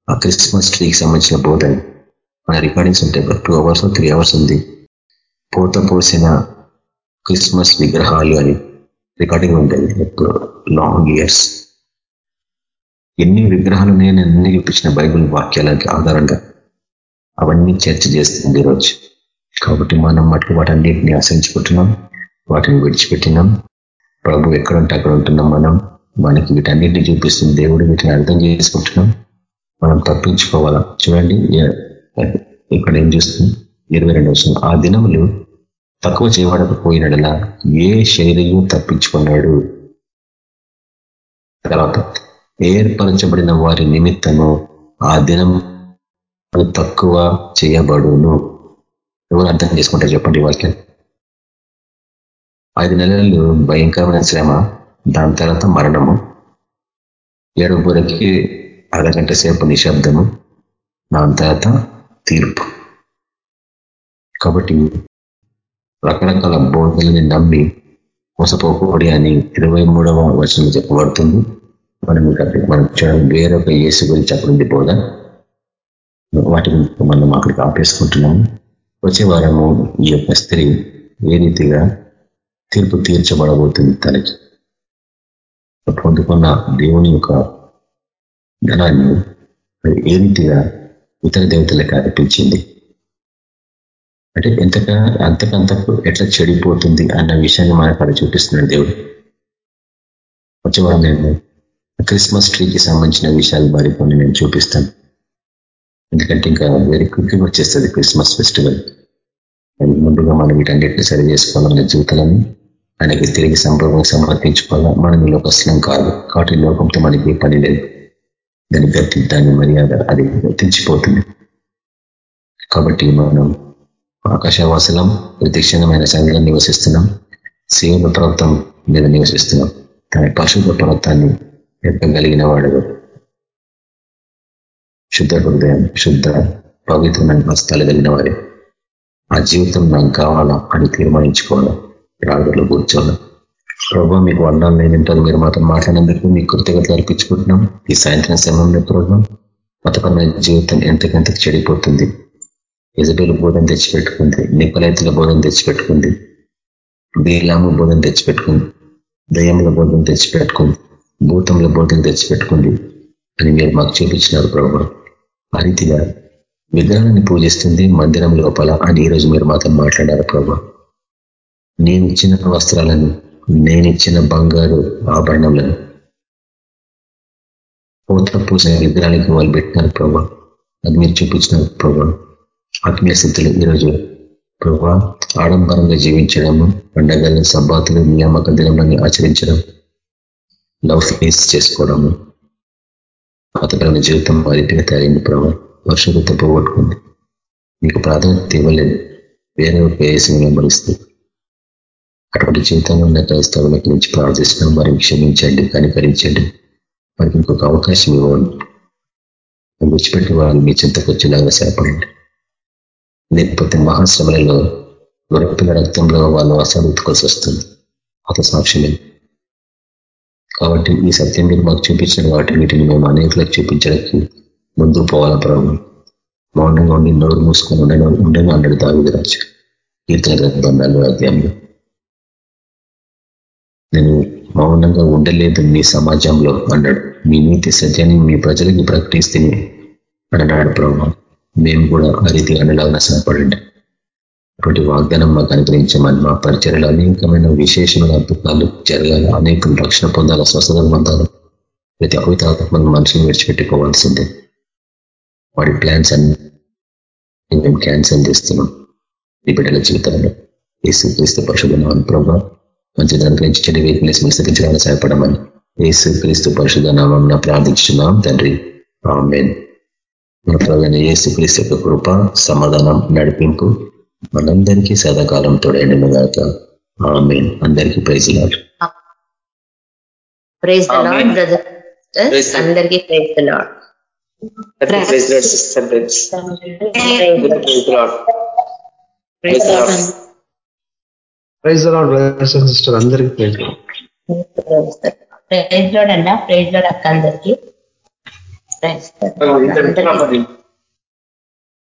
ఆ క్రిస్మస్ ట్రీకి సంబంధించిన బోధ. మన రికార్డింగ్స్ ఉంటాయి టూ అవర్స్ త్రీ అవర్స్ ఉంది. పూత పోసిన క్రిస్మస్ విగ్రహాలు అని రికార్డింగ్ ఉంటుంది. Long years. ఎన్ని విగ్రహాలు నేను అన్ని చూపించిన బైబుల్ వాక్యాలకి ఆధారంగా. అవన్నీ చర్చ చేస్తుంది ఈరోజు. కాబట్టి మనం మటుకు వాటన్నిటిని ఆశ్రయించుకుంటున్నాం. వాటిని విడిచిపెట్టినాం. ప్రభు ఎక్కడుంటే అక్కడ ఉంటున్నాం మనం. మనకి వీటన్నిటిని చూపిస్తుంది దేవుడు వీటిని అర్థం చేసుకుంటున్నాం. మనం తప్పించుకోవాలా? చూడండి ఇక్కడ ఏం చూస్తుంది ఇరవై రెండు వచ్చిన ఆ దినములు తక్కువ చేయబడకపోయినడలా ఏ శరీరం తప్పించుకున్నాడు. తర్వాత ఏర్పరచబడిన వారి నిమిత్తము ఆ దినం తక్కువ చేయబడును. ఎవరు అర్థం చేసుకుంటారు చెప్పండి వాక్యం ఐదు నెలలు భయంకరమైన శ్రమ దాని తర్వాత మరణము. ఏడు బురకి అరగంట సేపు నిశ్శబ్దము దాని తర్వాత తీర్పు. కాబట్టి రకరకాల బోధలని నమ్మి మోసపోకూడి అని ఇరవై మూడవ వచనం చెప్పబడుతుంది. మనం మనం చూడండి వేరొక ఏసు గురించి అక్కడుంది బోధ. వాటి గురించి మనం అక్కడికి ఆపేసుకుంటున్నాము. వచ్చే వారము ఈ యొక్క స్త్రీ ఏ రీతిగా తీర్పు తీర్చబడబోతుంది తనకి. పొందుకున్న దేవుని యొక్క ధనాన్ని ఏ రీతిగా ఇతర దేవతలకు అర్పించింది? అంటే ఎంతగా అంతకంతకు ఎట్లా చెడిపోతుంది అన్న విషయాన్ని మనకు అక్కడ చూపిస్తున్నాడు దేవుడు. వచ్చేవారం నేను క్రిస్మస్ ట్రీకి సంబంధించిన విషయాలు మరి కొన్ని నేను చూపిస్తాను. ఎందుకంటే ఇంకా వెరీ క్విక్గా వచ్చేస్తుంది క్రిస్మస్ ఫెస్టివల్. ముందుగా మనం వీటన్నిటిని సరి చేసుకోవాలనే జీవితాలను ఆయనకి తిరిగి సంభవం సమర్పించుకోవాలా? మనం లోకస్లం కాదు. కాబట్టి లోకంతో మనకి పని లేదు. దాని గతి దాని మర్యాద అది గతించిపోతుంది కాబట్టి మనం ఆకాశవాసలం ప్రతిక్షణమైన సంఘంలో నివసిస్తున్నాం. శివుల పర్వతం మీద నివసిస్తున్నాం. తన పరిశుద్ధ పర్వతాన్ని ఎక్కగలిగిన వాడు. శుద్ధ హృదయం శుద్ధ పవిత్రమైన హస్తాలు కలిగిన వారే. ఆ జీవితం నాకు కావాలా అని తీర్మానించుకోవాలా? ప్రార్థనలో కూర్చోవాలి ప్రభావ మీకు వందాలు లేనింటారు మీరు మాత్రం మాట్లాడినందుకు మీకు కృతజ్ఞతలు అర్పించుకుంటున్నాం. ఈ సాయంత్రం సమయంలో ప్రభావం మతపరమైన జీవితం ఎంతకెంతకు చెడిపోతుంది. ఇజబేలు బోధన తెచ్చిపెట్టుకుంది నిపలైతుల బోధన తెచ్చిపెట్టుకుంది బీలాము బోధన తెచ్చిపెట్టుకుంది దయ్యముల బోధన తెచ్చిపెట్టుకుంది భూతముల బోధన తెచ్చిపెట్టుకుంది అని మీరు మాకు చూపించినారు ప్రభు. ఆ రీతిగా విగ్రహాన్ని పూజిస్తుంది మందిరం లోపల అని ఈరోజు మీరు మాత్రం మాట్లాడారు ప్రభు. నేను ఇచ్చిన వస్త్రాలను నేను ఇచ్చిన బంగారు ఆభరణములను. పూత పూసిన విగ్రహానికి వాళ్ళు పెట్టినారు ప్రభా. అది మీరు చూపించినారు ప్రభా. ఆత్మీయ స్థితిలో ఈరోజు ప్రభా ఆడంబరంగా జీవించడము పండగలను సబ్బాతులు నియామక దినములని ఆచరించడం లవ్ ఫేస్ చేసుకోవడము మతపరమైన జీవితం మరింటిగా తయారైంది ప్రభా. వర్షగత పోగొట్టుకుంది మీకు ప్రాధాన్యత ఇవ్వలేదు. వేరే వేసి వెంబడిస్తూ అటువంటి జీవితంలో ఉన్న క్రైస్తవుల గురించి ప్రార్థిస్తున్నాం. వారిని క్షమించండి కనికరించండి. వారికి ఇంకొక అవకాశం ఇవ్వండి. విడిచిపెట్టి వాళ్ళని మీ చింతకు వచ్చేలాగా సేపడండి. లేకపోతే మహాశ్రమలలో గొరపిల్ల రక్తంలో వాళ్ళు అసలుకోవాల్సి వస్తుంది. అత సాక్ష్యమే. కాబట్టి ఈ సత్యం మీరు మాకు చూపించిన వాటి వీటిని మేము అనేకలకు చూపించడానికి ముందుకు పోవాల ప్రభు మౌనంగా ఉండి నోరు మూసుకొని ఉండను ఉండను అన్నాడు దావిదరాజు కీర్తన గ్రంథం నలభై అధ్యాయంలో. నేను మౌనంగా ఉండలేదు మీ సమాజంలో అన్నాడు. మీ నీతి సత్యాన్ని మీ ప్రజలకు ప్రకటిస్తే అన్నాడు ప్రభు. మేము కూడా ఆ రీతి అనలాగా సహాయపడండి. అటువంటి వాగ్దానం మాకు అనుగ్రహించమని మా పరిచయలు అనేకమైన విశేషమైన అద్భుతాలు జరగాలి. అనేకం రక్షణ పొందాలి. స్వస్థత పొందాలి. ప్రతి అవితాత్మక మనుషులు విడిచిపెట్టుకోవాల్సిందే వాడి ప్లాన్స్ అన్ని మేము క్యాన్సల్ చేస్తున్నాం. ఈ బిడ్డల జీవితంలో ఏసు క్రీస్తు పరిశుధనామని ప్రభావ మంచి దాని గురించి చెడు వీక్నెస్ విసరించడానికి సహాయపడమని ఏసు క్రీస్తు పరిశుధ నామం ప్రార్థించున్నాం తండ్రి. ఆమెన్. మన ప్రధాన ఏసు క్రీస్తు యొక్క కృప సమాధానం నడిపింపు మనందరికీ సదాకాలం తోడైండును గాక ఆమెన్. అందరికీ ప్రైజ్ లాడ్. ప్రైజ్ అందరికీ praise the Lord Praise the Lord, sister. Praise the Lord. Praise brothers and sister అందరికీ ప్రైజ్ ప్రైజ్ లాడ్ అన్న ప్రైజ్ లాడ్ అక్క అందరికీ. ప్రైజ్